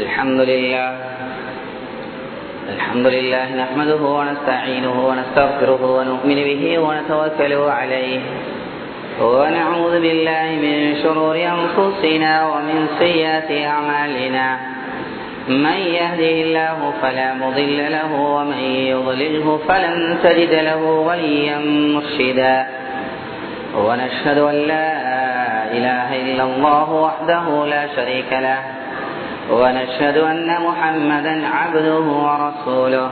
الحمد لله. الحمد لله نحمده ونستعينه ونستغفره ونؤمن به ونتوكل عليه. ونعوذ بالله من شرور أنفسنا ومن سيئات أعمالنا. من يهده الله فلا مضل له ومن يضلله فلن تجد له وليا مرشدا. ونشهد أن لا إله إلا الله وحده لا شريك له. ونشهد أن محمدا عبده ورسوله.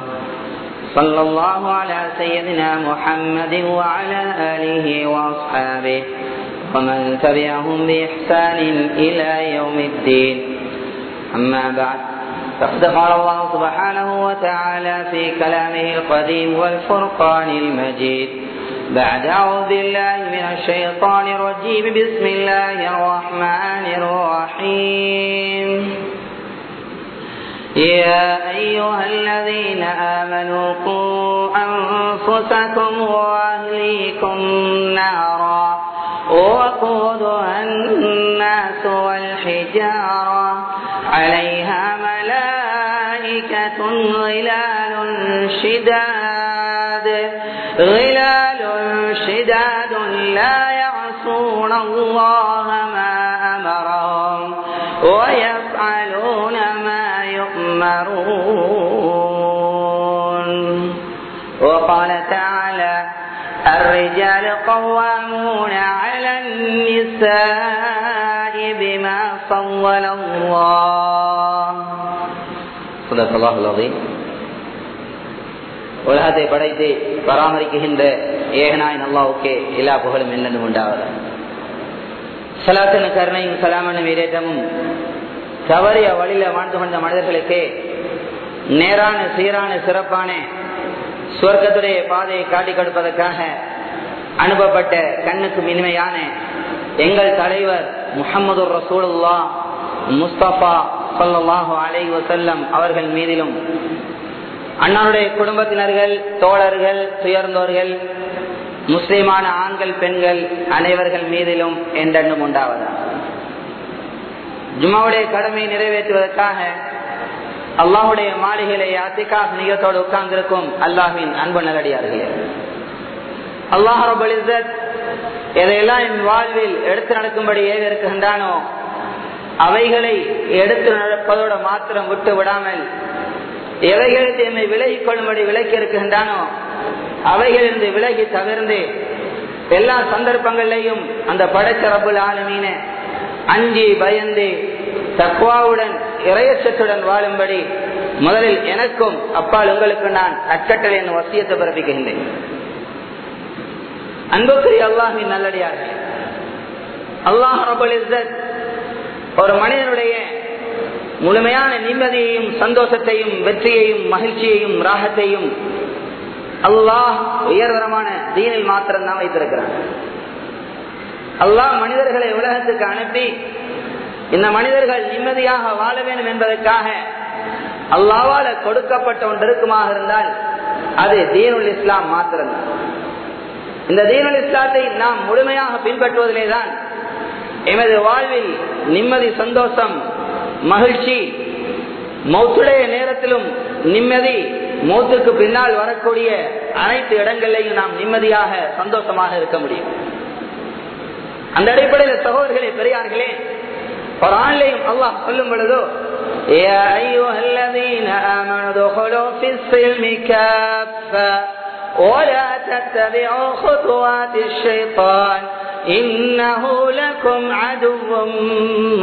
صلى الله على سيدنا محمد وعلى آله وأصحابه ومن تبعهم بإحسان إلى يوم الدين. أما بعد فقد قال الله سبحانه وتعالى في كلامه القديم والفرقان المجيد بعد أعوذ بالله من الشيطان الرجيم بسم الله الرحمن الرحيم. يا أيها الذين آمنوا قوا أنفسكم وأهليكم نارا وقودها الناس والحجارة عليها ملائكة غلال شداد غلال شداد لا يعصون الله يؤمرون وقال تعالى الرجال قوامون على النساء بما فضل الله صدق الله العظيم உலகத்தை படைத்து பராமரிக்கின்ற ஏகனாய் நல்லாவுக்கே எல்லா புகழும் என்னென்னு உண்டாவது சலாத்தன கருணையும் சலாமனும் வீரேற்றமும் தவறிய வழியில வாழ்ந்து கொண்ட மனிதர்களுக்கு நேரான சீரான சிறப்பான சுவர்க்கத்துடைய பாதையை காட்டிக் கொடுப்பதற்காக அனுப்பப்பட்ட கண்ணுக்கு இனிமையான எங்கள் தலைவர் முகமது ரசூலுல்லா முஸ்தபா சொல்லாஹு அலை வசல்லம் அவர்கள் மீதிலும். அண்ணனுடைய குடும்பத்தினர்கள் தோழர்கள் துயர்ந்தோர்கள் முஸ்லிமான ஆண்கள் பெண்கள் அனைவர்கள் மீதிலும் என்றெண்ணும் உண்டாவதா ஜுமாவுடைய கடமையை நிறைவேற்றுவதற்காக அல்லாஹுடைய மாளிகளை அத்திகாஸ் நிகத்தோடு உட்கார்ந்திருக்கும் அல்லாஹின் அன்பு நல்லடியார்களே அல்லாஹ் ரபுலிசத் எதையெல்லாம் என் வாழ்வில் எடுத்து நடக்கும்படி ஏக இருக்கின்றானோ அவைகளை எடுத்து நடப்பதோடு மாத்திரம் விட்டு விடாமல் எவைகளுக்கு என்னை விலகிக் கொள்ளும்படி விலக்கி இருக்கின்றானோ அவைகளிலிருந்து விலகி தவிர்ந்து எல்லா சந்தர்ப்பங்களிலையும் அந்த படைச்சரபுல் ஆளுமீன அஞ்சி பயந்து தக்குவாவுடன் இறையச்சத்துடன் வாழும்படி முதலில் எனக்கும் அப்பால் உங்களுக்கு நான் அச்சட்டல் என் வசியத்தை பிறப்பிக்கின்றேன். அன்புக்குரிய அல்லாஹின் நல்லடியார்கள் அல்லாஹ் ரபுல் ஒரு மனிதனுடைய முழுமையான நிம்மதியையும் சந்தோஷத்தையும் வெற்றியையும் மகிழ்ச்சியையும் ராகத்தையும் அல்லாஹ் உயர்தரமான தீனில் மாத்திரம் தான் வைத்திருக்கிறான். அல்லாஹ் மனிதர்களை உலகத்துக்கு அனுப்பி இந்த மனிதர்கள் நிம்மதியாக வாழ வேண்டும் என்பதற்காக அல்லாவால கொடுக்கப்பட்ட ஒன்று இருக்குமாக இருந்தால் அது தீனுல் இஸ்லாம் மாத்திரம்தான் இந்த தீனுல் இஸ்லாத்தை நாம் முழுமையாக பின்பற்றுவதிலே தான் எமது வாழ்வில் நிம்மதி சந்தோஷம் மகிழ்ச்சி மௌத்துடைய நேரத்திலும் நிம்மதி மௌத்துக்கு பின்னால் வரக்கூடிய அனைத்து இடங்களிலையும் நாம் நிம்மதியாக சந்தோஷமாக இருக்க முடியும். அந்த அடிப்படையில் சகோதரர்களே பெரியார்களே ஒரு ஆண்லையும் அல்லாஹ் சொல்லும் பொழுதோ يا أيها الذين آمنوا ادخلوا في السلم كافة ولا تتبعوا خطوات الشيطان إنه لكم عدو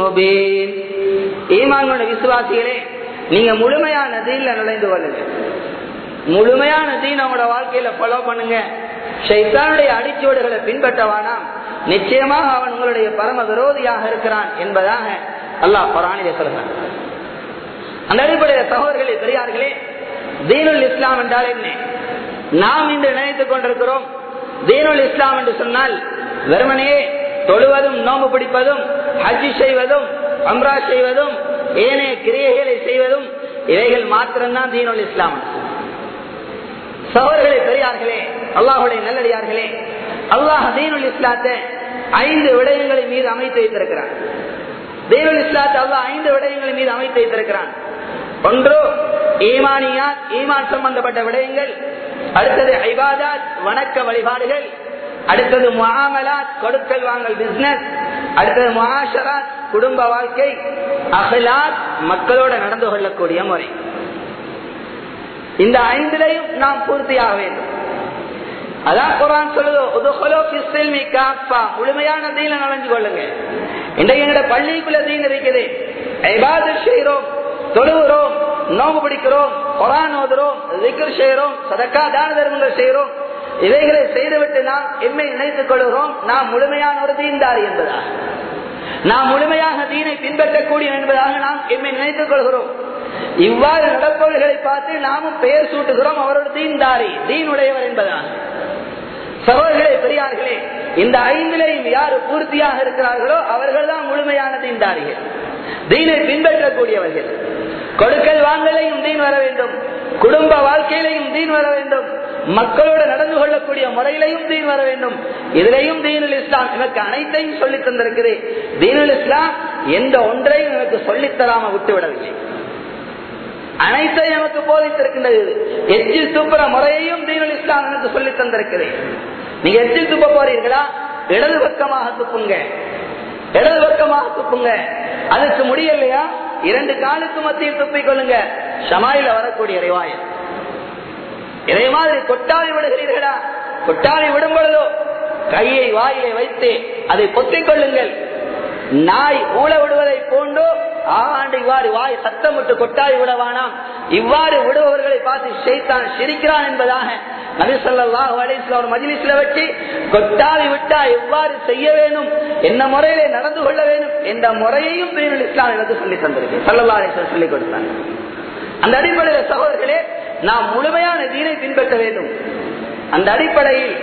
مبين ஈமானோட விசுவாசிகளே நீங்க முழுமையான தீன்ல நுழைந்து கொள்ளுங்க முழுமையான தீன் அவங்களோட வாழ்க்கையில ஃபாலோ பண்ணுங்க ஷைத்தானுடைய அடிச்சுவடுகளை பின்பற்றவானாம் நிச்சயமாக அவன் உங்களுடைய பரம விரோதியாக இருக்கிறான் என்பதாக அல்லாஹ் பராணிய சொல்கிறான். அந்த அடிப்படையில் சகோதரர்களே பெரியார்களே தீனுல் இஸ்லாம் என்றால் என்ன? நாம் இன்று நினைத்துக் கொண்டிருக்கிறோம் தீனுல் இஸ்லாம் என்று சொன்னால் வெறுமனையே தொழுவதும் நோம்பு பிடிப்பதும் ஹஜ்ஜி செய்வதும் அம்ரா செய்வதும் ஏனைய கிரியைகளை செய்வதும் இவைகள் மாத்திரம்தான் தீனுல் இஸ்லாம். சகோதரர்களே பெரியார்களே அல்லாஹுடைய நல்லடியார்களே அல்லாஹ் தீனுல் இஸ்லாத்தை ஐந்து விடயங்களின் மீது அமைத்து வைத்திருக்கிறான். தீனுல் இஸ்லாத்தை அல்லாஹ் ஐந்து விடயங்களின் மீது அமைத்து வைத்திருக்கிறான். ஒன்று ஈமானியா ஈமான் சம்பந்தப்பட்ட விடயங்கள். அடுத்தது ஐபாதாத் வணக்க வழிபாடுகள். அடுத்தது முகாமலாத் கொடுக்கல் வாங்கல் பிசினஸ் அடுத்தது முகாஷராத் குடும்ப வாழ்க்கை. அகலாத் மக்களோட நடந்து கொள்ளக்கூடிய முறை. இந்த ஐந்திலையும் நாம் பூர்த்தியாக வேண்டும். அதான் குரான் சொல்லுது முழுமையான தீன நலஞ்சு கொள்ளுங்க இன்றைக்கு எங்கட பள்ளிக்குள்ள தீன் இருக்குது செய்கிறோம் தொழுகிறோம் நோம்பு பிடிக்கிறோம் குரான் ஓதுறோம் திக்கர் செய்கிறோம் சதக்கா தான தர்மங்கள் செய்கிறோம் இவைகளை செய்துவிட்டு நாம் எம்மை நினைத்துக் கொள்கிறோம் நாம் முழுமையான ஒரு தீன்தாரி என்பதா நாம் முழுமையாக தீனை பின்பற்றக்கூடிய என்பதாக நாம் எம்மை நினைத்துக் கொள்கிறோம் இவ்வாறு நடப்பவர்களை பார்த்து நாமும் பெயர் சூட்டுகிறோம் அவரோட தீன்தாரி தீன் உடையவர் என்பதாக சகோதரர்களே பெரியார்களே இந்த ஐந்திலையும் யார் பூர்த்தியாக இருக்கிறார்களோ அவர்கள் தான் முழுமையான தீண்டார்கள் தீனை பின்பற்றக்கூடியவர்கள். கொடுக்கல் வாங்கலையும் தீன் வர வேண்டும். குடும்ப வாழ்க்கையிலையும் தீன் வர வேண்டும். மக்களோடு நடந்து கொள்ளக்கூடிய முறையிலையும் தீன் வர வேண்டும். இதிலையும் தீனுல் இஸ்லாம் எனக்கு அனைத்தையும் சொல்லி தந்திருக்கிறேன். தீனுல் இஸ்லாம் எந்த ஒன்றையும் எனக்கு சொல்லித்தராம விட்டுவிடவில்லை. அனைத்தையும் எனக்கு போதித்திருக்கின்றது. எச்சில் துப்புற முறையையும் தீனுல் இஸ்லாம் எனக்கு சொல்லி தந்திருக்கிறேன். நீங்க எச்சில் துப்ப போறீர்களா? இடது பக்கமாக துப்புங்க. இடது பக்கமாக துப்புங்க. அதுக்கு முடியலையா? இரண்டு காலுக்கு மத்தியில் துப்பிக் கொள்ளுங்க. சமாயில வரக்கூடிய ரிவாயம் இதே மாதிரி கொட்டாவி விடுகிறீர்களா? கொட்டாவி விடும் பொழுதோ கையை வாயிலை வைத்து அதை பொத்திக் கொள்ளுங்கள். நாய் ஊழ விடுவதை போன்றோ ஆண்டு இவ்வாறு வாய் சத்தமிட்டு கொட்டாய் விடவானாம். இவ்வாறு விடுபவர்களை பார்த்து செய்தான் சிரிக்கிறான் என்பதாக நபிசல்லாஹு அலிஸ்ல ஒரு மஜிலிஸ்ல வச்சு கொட்டாவி விட்டா எவ்வாறு செய்ய வேணும் என்ன முறையில நடந்து கொள்ள வேணும் என்ற முறையையும் தீனுல் இஸ்லாம் எனக்கு சொல்லி தந்திருக்கு. சல்லல்லா அலிஸ்லாம் சொல்லிக் கொடுத்தாங்க அந்த அடிப்படையில் சகோதரர்களே நாம் முழுமையான தீனை பின்பற்ற வேண்டும். அந்த அடிப்படையில்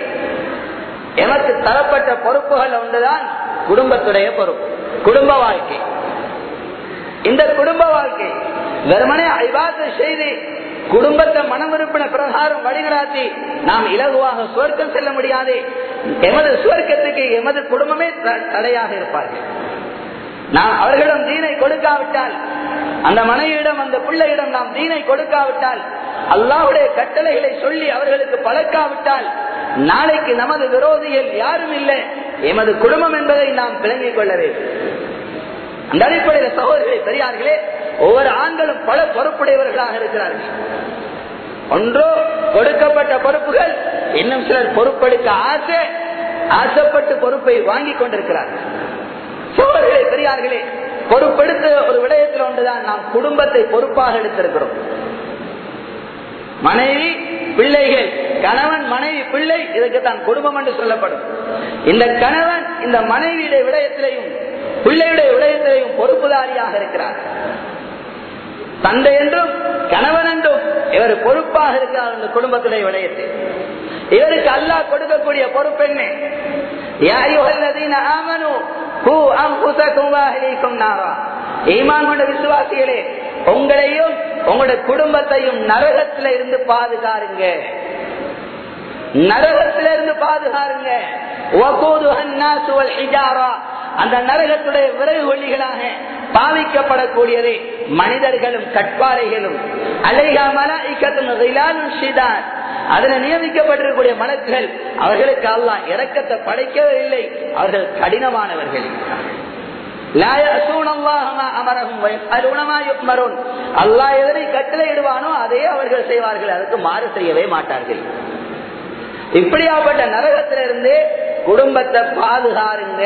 எனக்கு தரப்பட்ட பொறுப்புகள் ஒன்றுதான் குடும்பத்துடைய பொறுப்பு. குடும்ப வாழ்க்கை. இந்த குடும்ப வாழ்க்கை வெறுமனே ஐபாத்து செய்து குடும்பத்தை மனவிருப்பின பிரகாரம் வழிநடாத்தி நாம் இலகுவாக சுவர்க்கம் செல்ல முடியாது எமது சுவர்க்கத்துக்கு எமது குடும்பமே தடையாக இருப்பார்கள். நாம் அவர்களிடம் தீனை கொடுக்காவிட்டால் அந்த மனைவியிடம் அந்த பிள்ளையிடம் நாம் தீனை கொடுக்காவிட்டால் அல்லாவுடைய கட்டளைகளை சொல்லி அவர்களுக்கு பழக்காவிட்டால் நாளைக்கு நமது விரோதிகள் யாரும் இல்லை. எமது குடும்பம் என்பதை நாம் விளங்கிக் கொள்ள வேண்டும். அந்த அடிப்படையில் சகோதரர்களே பெரியார்களே ஒவ்வொரு ஆண்களும் பல பொறுப்புடையவர்களாக இருக்கிறார்கள். ஒன்றோ கொடுக்கப்பட்ட பொறுப்புகள் இன்னும் சிலர் பொறுப்பெடுக்க ஆசை ஆசைப்பட்டு பொறுப்பை வாங்கி கொண்டிருக்கிறார்கள். சோழர்களே பெரியார்களே பொறுப்பெடுத்த ஒரு விடயத்தில் ஒன்றுதான் நாம் குடும்பத்தை பொறுப்பாக எடுத்திருக்கிறோம். மனைவி பிள்ளைகள் கணவன் மனைவி பிள்ளை இதுக்கு தான் குடும்பம் என்று சொல்லப்படும். இந்த கணவன் இந்த மனைவியுடைய விடயத்திலையும் பிள்ளையுடைய விடயத்திலையும் பொறுப்புதாரியாக இருக்கிறார். தந்தை என்றும் கணவன் என்றும் இவர் பொறுப்பாக இருக்கிறார் இந்த குடும்பத்துடைய விடயத்தில். இவருக்கு அல்லாஹ் கொடுக்கக்கூடிய பொறுப்பு என்ன? ஈமான் கொண்ட விசுவாசிகளே உங்களையும் உங்களுடைய குடும்பத்தையும் நரகத்தில இருந்து பாதுகாருங்க. நரகத்தில இருந்து பாதுகாருங்க. அந்த நரகத்துடைய விறகு ஒளிகளாக பாவிக்கப்படக்கூடியது மனிதர்களும் கட்பாறைகளும். அதில் நியமிக்கப்பட்டிருக்கக்கூடிய மனக்குகள் அவர்களுக்கு அல்லா இறக்கத்தை படைக்கவே இல்லை. அவர்கள் கடினமானவர்கள். அல்லா எதனை கட்டளையிடுவானோ அதையே அவர்கள் செய்வார்கள். அதுக்கு மாறு செய்யவே மாட்டார்கள். இப்படியாப்பட்ட நரகத்திலிருந்து குடும்பத்தை பாதுகாருங்க.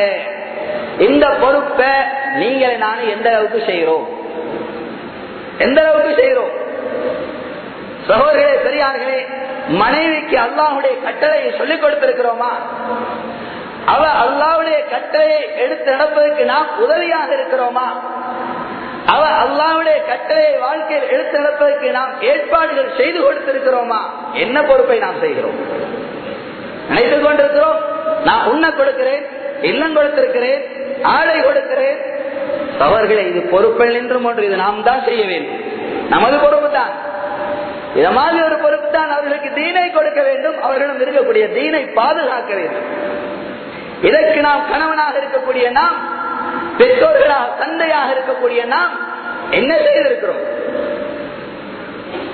இந்த பொறுப்பை நீங்கள் நானும் எந்த அளவுக்கு செய்யறோம் எந்த அளவுக்கு செய்யறோம் சகோதரர்களே பெரியார்களே மனைவிக்கு அல்லாஹுடைய கட்டளையை சொல்லிக் கொடுத்திருக்கிறோமா? அவ அல்லாவுடைய கட்டளையை எடுத்து நடப்பதற்கு நாம் உதவியாக இருக்கிறோமா? அவ அல்லாவுடைய கட்டளையை வாழ்க்கையில் எடுத்து நடப்பதற்கு நாம் ஏற்பாடுகள் செய்து கொடுத்திருக்கிறோமா? என்ன பொறுப்பை நாம் செய்கிறோம்? நினைத்துக் கொண்டிருக்கிறோம். நான் உண்ண கொடுக்கிறேன் இல்லம் கொடுத்திருக்கிறேன் ஆடை கொடுக்கிறேன். அவர்களை இது பொறுப்பில் என்றும் ஒன்று இது நாம் தான் செய்ய வேண்டும். நமது பொறுப்பு தான். இத மாதிரி ஒரு பொறுப்பு தான் அவர்களுக்கு தீனை கொடுக்க வேண்டும். அவர்களிடம் இருக்கக்கூடிய தீனை பாதுகாக்க வேண்டும். இதற்கு நாம் கணவனாக இருக்கக்கூடிய நாம் பெற்றோர்களாக தந்தையாக இருக்கக்கூடிய நாம் என்ன செய்திருக்கிறோம்?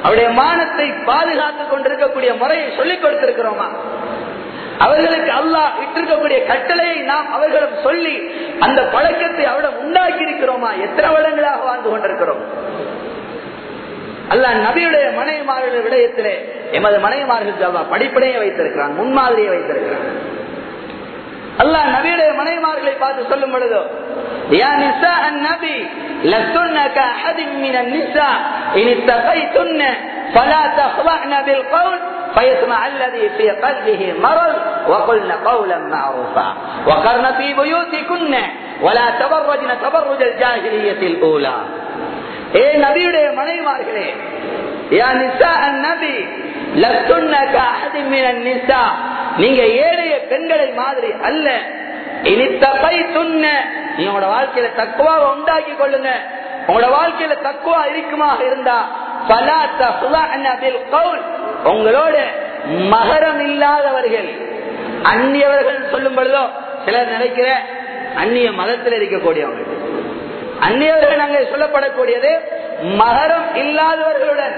அவருடைய மானத்தை பாதுகாத்துக் கொண்டிருக்கக்கூடிய முறையை சொல்லிக் கொடுத்திருக்கிறோமா? அவர்களுக்கு அல்லாஹ் இட்டிருக்கக்கூடிய கட்டளையை நாம் அவர்களிடம் சொல்லி அந்த பழக்கத்தை அவரிடம் உண்டாக்கி இருக்கிறோமா எத்தனை வருடங்களாக வாழ்ந்து கொண்டிருக்கிறோம்? அல்ல நபியுடைய மனைவிமார்கள் விடயத்திலே எமது மனைவிமார்கள் படிப்படையை வைத்திருக்கிறான் முன்மாதிரியை வைத்திருக்கிறான். அல்லாஹ் நபியுடைய மனைவிமார்களை பார்த்து சொல்லும் பொழுதோ يا نساء النبي لستن كأحد من النساء إن اتقيتن فلا تخضعن بالقول فيسمع الذي في قلبه مرض وقلن قولا معروفا وقرن في بيوتكن ولا تبرجن تبرج الجاهلية الأولى ஏ நபியுடைய மனைவிமார்களே யா நிசா நபி நீங்க ஏழைய பெண்களை மாதிரி அல்ல. இனி தப்பை துண்ண நீ வாழ்க்கையில தக்குவாவை உண்டாக்கி கொள்ளுங்க. உங்களோட வாழ்க்கையில தக்குவா இருக்குமாக இருந்தா உங்களோட மகரம் இல்லாதவர்கள் அந்நியவர்கள் சொல்லும் பொழுதோ சிலர் நினைக்கிற அந்நிய மதத்தில் இருக்கக்கூடியவங்க அந்நியவர்கள் அங்கே சொல்லப்படக்கூடியது மகரம் இல்லாதவர்களுடன்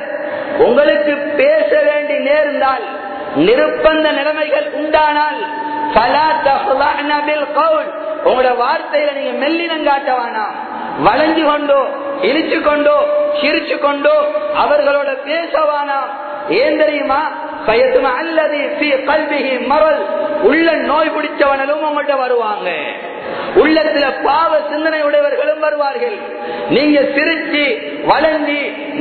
உங்களுக்கு பேச வேண்டும் நேர்ந்தால் நிருப்பந்த நிலைமைகள் உண்டானால் உங்களோட வார்த்தையில நீங்க மெல்லினம் காட்டவானா? வளைஞ்சு கொண்டோ இழிச்சு கொண்டோ சிரிச்சு கொண்டோ அவர்களோட பேசவானா? ஏன் தெரியுமா? பயத்துமா அல்லது கல்விகி மரல் உள்ள நோய் பிடிச்சவனும் உங்கள்கிட்ட வருவாங்க. உள்ளத்துல பாவ சிந்தனை உடையவர்களும் வருவார்கள். நீங்க சிரிச்சு வளர்ந்து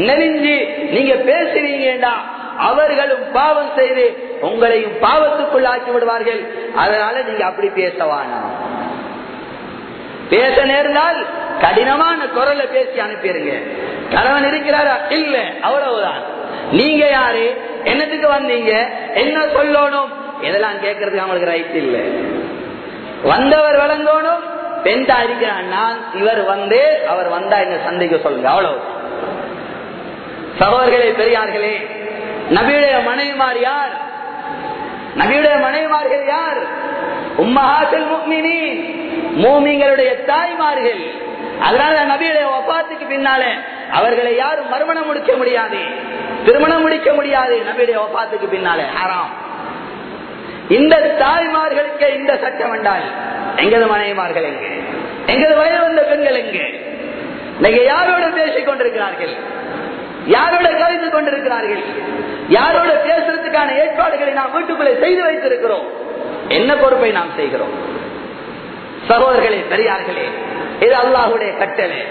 நெறிஞ்சு நீங்க பேசுறீங்கடா அவர்களும் பாவம் செய்து உங்களையும் பாவத்துக்குள் ஆக்கி விடுவார்கள். அதனால நீங்க அப்படி பேசவானா பேச நேர்ந்தால் கடினமான குரலை பேசி அனுப்பிடுங்க. கணவன் இருக்கிறாரா? இல்ல அவ்வளவுதான். நீங்க யாரு? என்னத்துக்கு வந்தீங்க? என்ன சொல்லணும்? இதெல்லாம் கேட்கறதுக்கு அவங்களுக்கு ரைட் இல்ல. வந்தவர் விளங்கணும் பெண்டா இருக்கிறான் நான் இவர் வந்து அவர் வந்தா என்ன சந்திக்க சொல்லுங்க அவ்வளவு. சகோதர்களே பெரியார்களே நபியுடைய மனைவிமார் யார்? நபியுடைய மனைவிமார்கள் யார்? உம்மஹாத்தில் முக்மினி மூமிங்களுடைய தாய்மார்கள். அதனால நபியுடைய ஒப்பாத்துக்கு பின்னாலே அவர்களை யாரும் மறுமணம் முடிக்க முடியாது. திருமணம் முடிக்க முடியாது நபியுடைய ஒப்பாத்துக்கு பின்னாலே. ஆறாம் இந்த தாய்மார்களுக்கு இந்த சட்டம் என்றால் எங்கது மனைவிமார்கள் எங்க? எங்கது வயது வந்த பெண்கள் எங்க? நீங்க யாரோட பேசிக் கொண்டிருக்கிறார்கள்? யாரோட கவிந்து கொண்டிருக்கிறார்கள்? யாரோட பேசுறதுக்கான ஏற்பாடுகளை நாம் வீட்டுக்குள்ளே செய்து வைத்திருக்கிறோம். என்ன பொறுப்பை நாம் செய்கிறோம்? சகோதரர்களே பெரியார்களே இது அல்லாஹுடைய கட்டளை.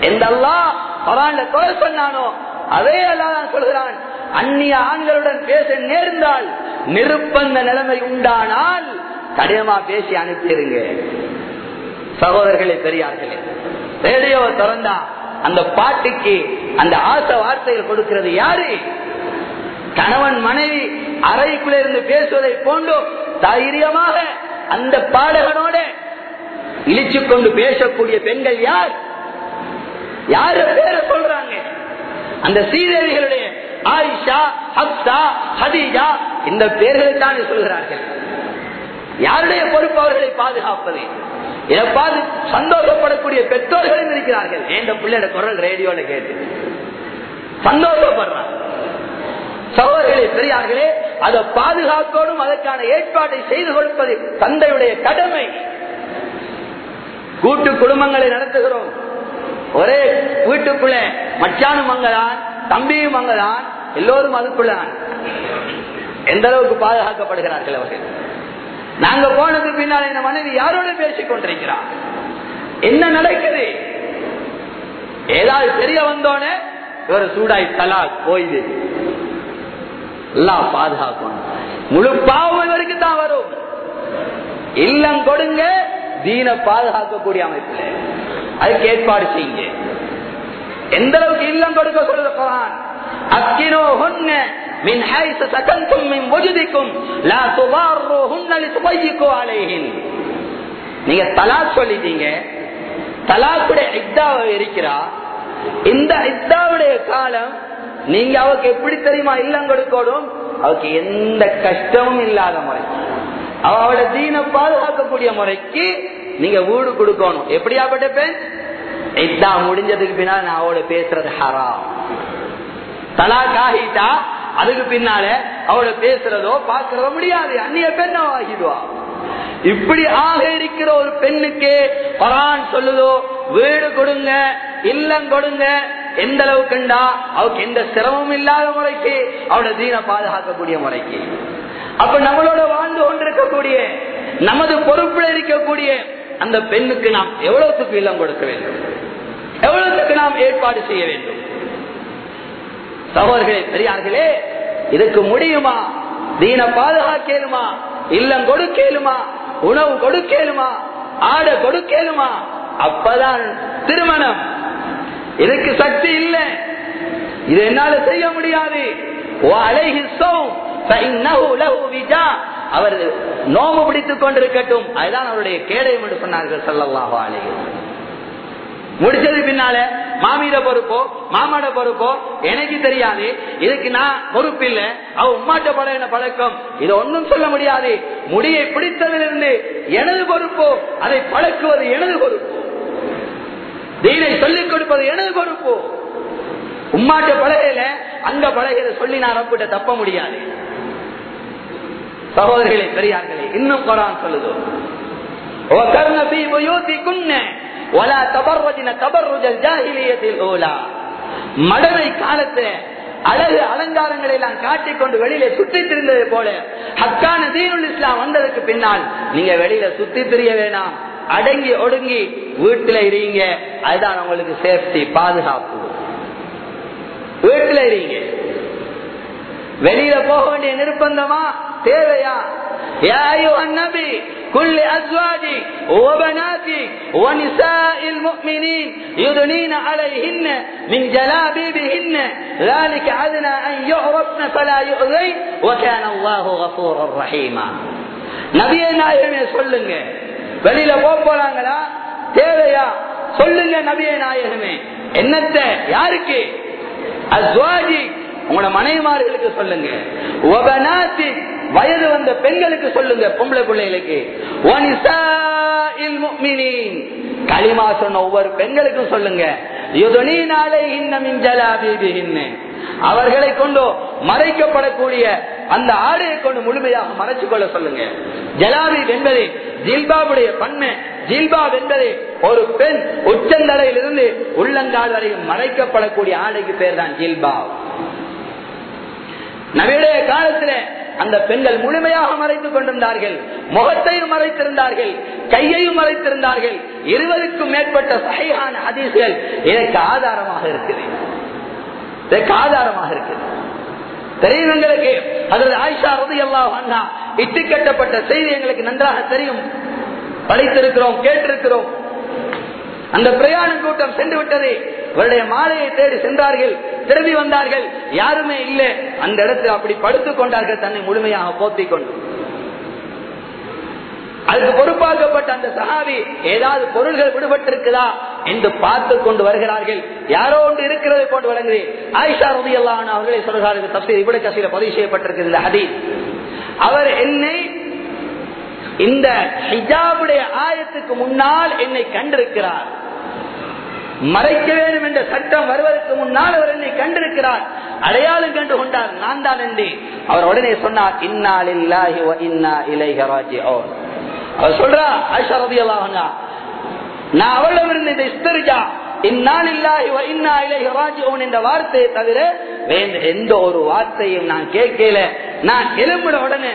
எந்த அல்லாஹ் பராண்ட கொலை சொன்னானோ அதே அல்லாஹ் சொல்கிறான் அந்நிய ஆண்களுடன் பேச நேர்ந்தால் நிருப்பந்த நிலைமை உண்டானால் கடினமா பேசி அனுப்பிடுங்க. சகோதரர்களே பெரியார்களே ரேடியோவை திறந்தா அந்த பாட்டுக்கு அந்த ஆசை வார்த்தைகள் கொடுக்கிறது யாரு? கணவன் மனைவி அறைக்குள்ள இருந்து பேசுவதை போன்று தைரியமாக அந்த பாடகனோட இழிச்சு கொண்டு பேசக்கூடிய பெண்கள் யார்? யாரு பேரை சொல்றாங்க? அந்த சீதேவிகளுடைய ஆயிஷா ஹப்சா ஹதீஜா இந்த பேர்களை தானே சொல்கிறார்கள். யாருடைய பொறுப்பு அவர்களை பாதுகாப்பது? இதை பார்த்து சந்தோஷப்படக்கூடிய பெற்றோர்களும் இருக்கிறார்கள். எந்த பிள்ளையோட குரல் ரேடியோல கேட்டு? சந்தோஷப்படுறாங்க. சகோதரர்களே பெரியார்களே அதை பாதுகாக்கோடும் அதற்கான ஏற்பாட்டை செய்து கொடுப்பது தந்தையுடைய கடமை. கூட்டு குடும்பங்களை நடத்துகிறோம். ஒரே வீட்டுக்குள்ள மச்சானும் அங்கதான் தம்பியும் அங்கதான் எல்லோரும் அதுக்குள்ளதான் எந்த அளவுக்கு பாதுகாக்கப்படுகிறார்கள் அவர்கள்? நாங்க போனது பின்னால் இந்த மனைவி யாரோட பேசிக் கொண்டிருக்கிறார் என்ன நடக்குது? ஏதாவது தெரிய வந்தோடனே இவர் சூடாய் தலா போயுது எல்லாம் பாதுகாக்கணும் முழு பாவம் இவருக்கு தான் வரும். இல்லம் கொடுங்க தீன பாதுகாக்கக்கூடிய அமைப்புல. அதுக்கு ஏற்பாடு செய்யுங்க. எந்த அளவுக்கு இல்லம் கொடுக்க சொல்ற குரான்? அக்கினோ ஹுன்ன மின் ஹைச சகந்தும் மின் வஜுதிக்கும். லா துபார்ருஹுன்ன லிதுபையிகு அலைஹின். நீங்க தலாக் சொல்லிட்டீங்க. தலாக்குடைய இத்தாவை இருக்கிறா. இந்த இத்தாவுடைய காலம் நீங்க அவருக்கு எப்படி தெரியுமா இல்லம் கொடுக்கணும்? அவருக்கு எந்த கஷ்டமும் இல்லாத முறை அவளோட தீன பாதுகாக்கக்கூடிய முறைக்கு நீங்க வீடு கொடுக்கணும். எப்படியாப்பட்ட பெண் இதான் முடிஞ்சதுக்கு பின்னால் நான் அவளோட பேசுறது ஹரா தலா காகிட்டா அதுக்கு பின்னால அவளை பேசுறதோ பாக்குறதோ முடியாது. அந்நிய பெண்ணோ ஆகிடுவா. இப்படி ஆக இருக்கிற ஒரு பெண்ணுக்கு பரான் சொல்லுதோ வீடு கொடுங்க இல்லம் கொடுங்க எந்த அளவுக்குண்டா அவருக்கு எந்த சிரமமும் இல்லாத முறைக்கு அவட தீன பாதுகாக்கக்கூடிய முறைக்கு. அப்ப நம்மளோட வாழ்ந்து கொண்டிருக்கக்கூடிய நமது பொறுப்புல இருக்கக்கூடிய அந்த பெண்ணுக்கு நாம் எவ்வளவுக்கு இல்லம் கொடுக்க வேண்டும்? எவ்வளவுக்கு நாம் ஏற்பாடு செய்ய வேண்டும்? சகோதரர்களே பெரியார்களே இதுக்கு முடியுமா? தீன பாதுகாக்கலுமா? இல்லம் கொடுக்கலுமா? உணவு கொடுக்கலுமா? ஆடை கொடுக்கலுமா? அப்பதான் திருமணம் இதுக்கு சக்தி இல்லை. இது என்னால செய்ய முடியாது. அவர் நோம்பு பிடித்துக் கொண்டிருக்கட்டும். அதுதான் அவருடைய கேடயம் என்று சொன்னார்கள் முடிச்சது பின்னால மாமியிட பொறுப்போ மாமாட பொறுப்போ எனக்கு தெரியாது. இதுக்கு நான் பொறுப்பு இல்ல. அவ உம்மாட்ட என்ன பழக்கம். இதை ஒன்றும் சொல்ல முடியாது. முடியை பிடித்ததிலிருந்து எனது பொறுப்போ அதை பழக்குவது எனது பொறுப்பு. தீனை சொல்லிக் கொடுப்பது எனது பொறுப்பு. உம்மாட்ட பழகையில அங்க பழகையில சொல்லி நான் ரப்பிட்ட தப்ப முடியாது. சகோதரிகளே பெரியார்களே இன்னும் கொரான் சொல்லுதோ. மடமை காலத்துல அழகு அலங்காரங்களை எல்லாம் காட்டிக்கொண்டு வெளியில சுத்தி திரிந்தது போல ஹக்கான தீனுல் இஸ்லாம் வந்ததுக்கு பின்னால் நீங்க வெளியில சுத்தி திரிய வேணாம். அடங்கி ஒடுங்கி வீட்டுல இருங்க அதுதான் உங்களுக்கு சேஃப்டி பாதுகாப்பு வீட்டுல இருங்க வெளியில போக வேண்டிய நிர்பந்தமா தேவையா يا أيها النبي كل أزواجك وبناتك ونساء المؤمنين يدنين عليهن من جلابيبهن ذلك أدنى أن يعرفن فلا يؤذين وكان الله غفورا رحيما நபியை நாயகமே சொல்லுங்க வெளியில போறாங்களா? தேவையா? சொல்லுங்க நபிய நாயகமே. என்னத்த? யாருக்கு? அஸ்வாஜி. உங்களோட மனைவிமார்களுக்கு சொல்லுங்க. வயது வந்த பெண்களுக்கு சொல்லுங்க பொம்பளை பிள்ளைகளுக்கு. களிமா சொன்ன ஒவ்வொரு பெண்களுக்கும் சொல்லுங்க. அவர்களை கொண்டு மறைக்கப்படக்கூடிய அந்த ஆடையை கொண்டு முழுமையாக மறைச்சு கொள்ள சொல்லுங்க. ஜலாபீத் என்பது ஜில்பாவுடைய பன்மை ஜில்பாப் என்பது ஒரு பெண் உச்சந்தலையிலிருந்து உள்ளங்கால் வரையும் மறைக்கப்படக்கூடிய ஆடைக்கு பேர் தான் ஜில்பாப் நவீடைய காலத்துல அந்த பெண்கள் முழுமையாக மறைத்துக் கொண்டிருந்தார்கள். முகத்தையும் மறைத்திருந்தார்கள். கையையும் மறைத்திருந்தார்கள். இருவருக்கும் மேற்பட்ட சகையான ஹதீஸ்கள் இதற்கு ஆதாரமாக இருக்குது. இதற்கு ஆதாரமாக இருக்குது தெரியும் எங்களுக்கு அதில் ஆயிஷா ரதி அண்ணா இட்டு கட்டப்பட்ட செய்தி எங்களுக்கு நன்றாக தெரியும். படித்திருக்கிறோம் கேட்டிருக்கிறோம். அந்த பிரயாண கூட்டம் சென்று விட்டது. இவருடைய மாலையை தேடி சென்றார்கள் திரும்பி வந்தார்கள். யாருமே இல்லை. அந்த இடத்தில் அப்படி படுத்துக் கொண்டார்கள் தன்னை முழுமையாக போத்திக் கொண்டு. அதுக்கு பொறுப்பாக்கப்பட்ட அந்த சகாவி ஏதாவது பொருள்கள் விடுபட்டிருக்குதா என்று பார்த்து கொண்டு வருகிறார்கள். யாரோ ஒன்று இருக்கிறதை போட்டு வழங்குகிறேன் ஆயிஷா ரதி அல்லான அவர்களே சொல்கிறார்கள் தப்சீர் இவ்வளவு கசில பதிவு செய்யப்பட்டிருக்கிறது ஹதி அவர் என்னை இந்த ஹிஜாபுடைய ஆயத்துக்கு முன்னால் என்னை கண்டிருக்கிறார். மறைக்க வேண்டும் என்ற சட்டம் வருவதற்கு முன்னால் அவர் என்னை கண்டிருக்கிறார். அடையாளம் கண்டு கொண்டார். நான் தான் என்று அவர் உடனே சொன்னார் இன்னால் இல்லாஹி இன்னா இலைஹராஜி அவர் சொல்றா ஆயிஷா ரதி நான் அவளிடமிருந்து இந்த இஸ்தரிஜா இன்னால் இல்லாஹி இன்னா இலைஹராஜி என்ற வார்த்தையை தவிர வேண்ட எந்த ஒரு வார்த்தையும் நான் கேட்கல. நான் எலும்பிட உடனே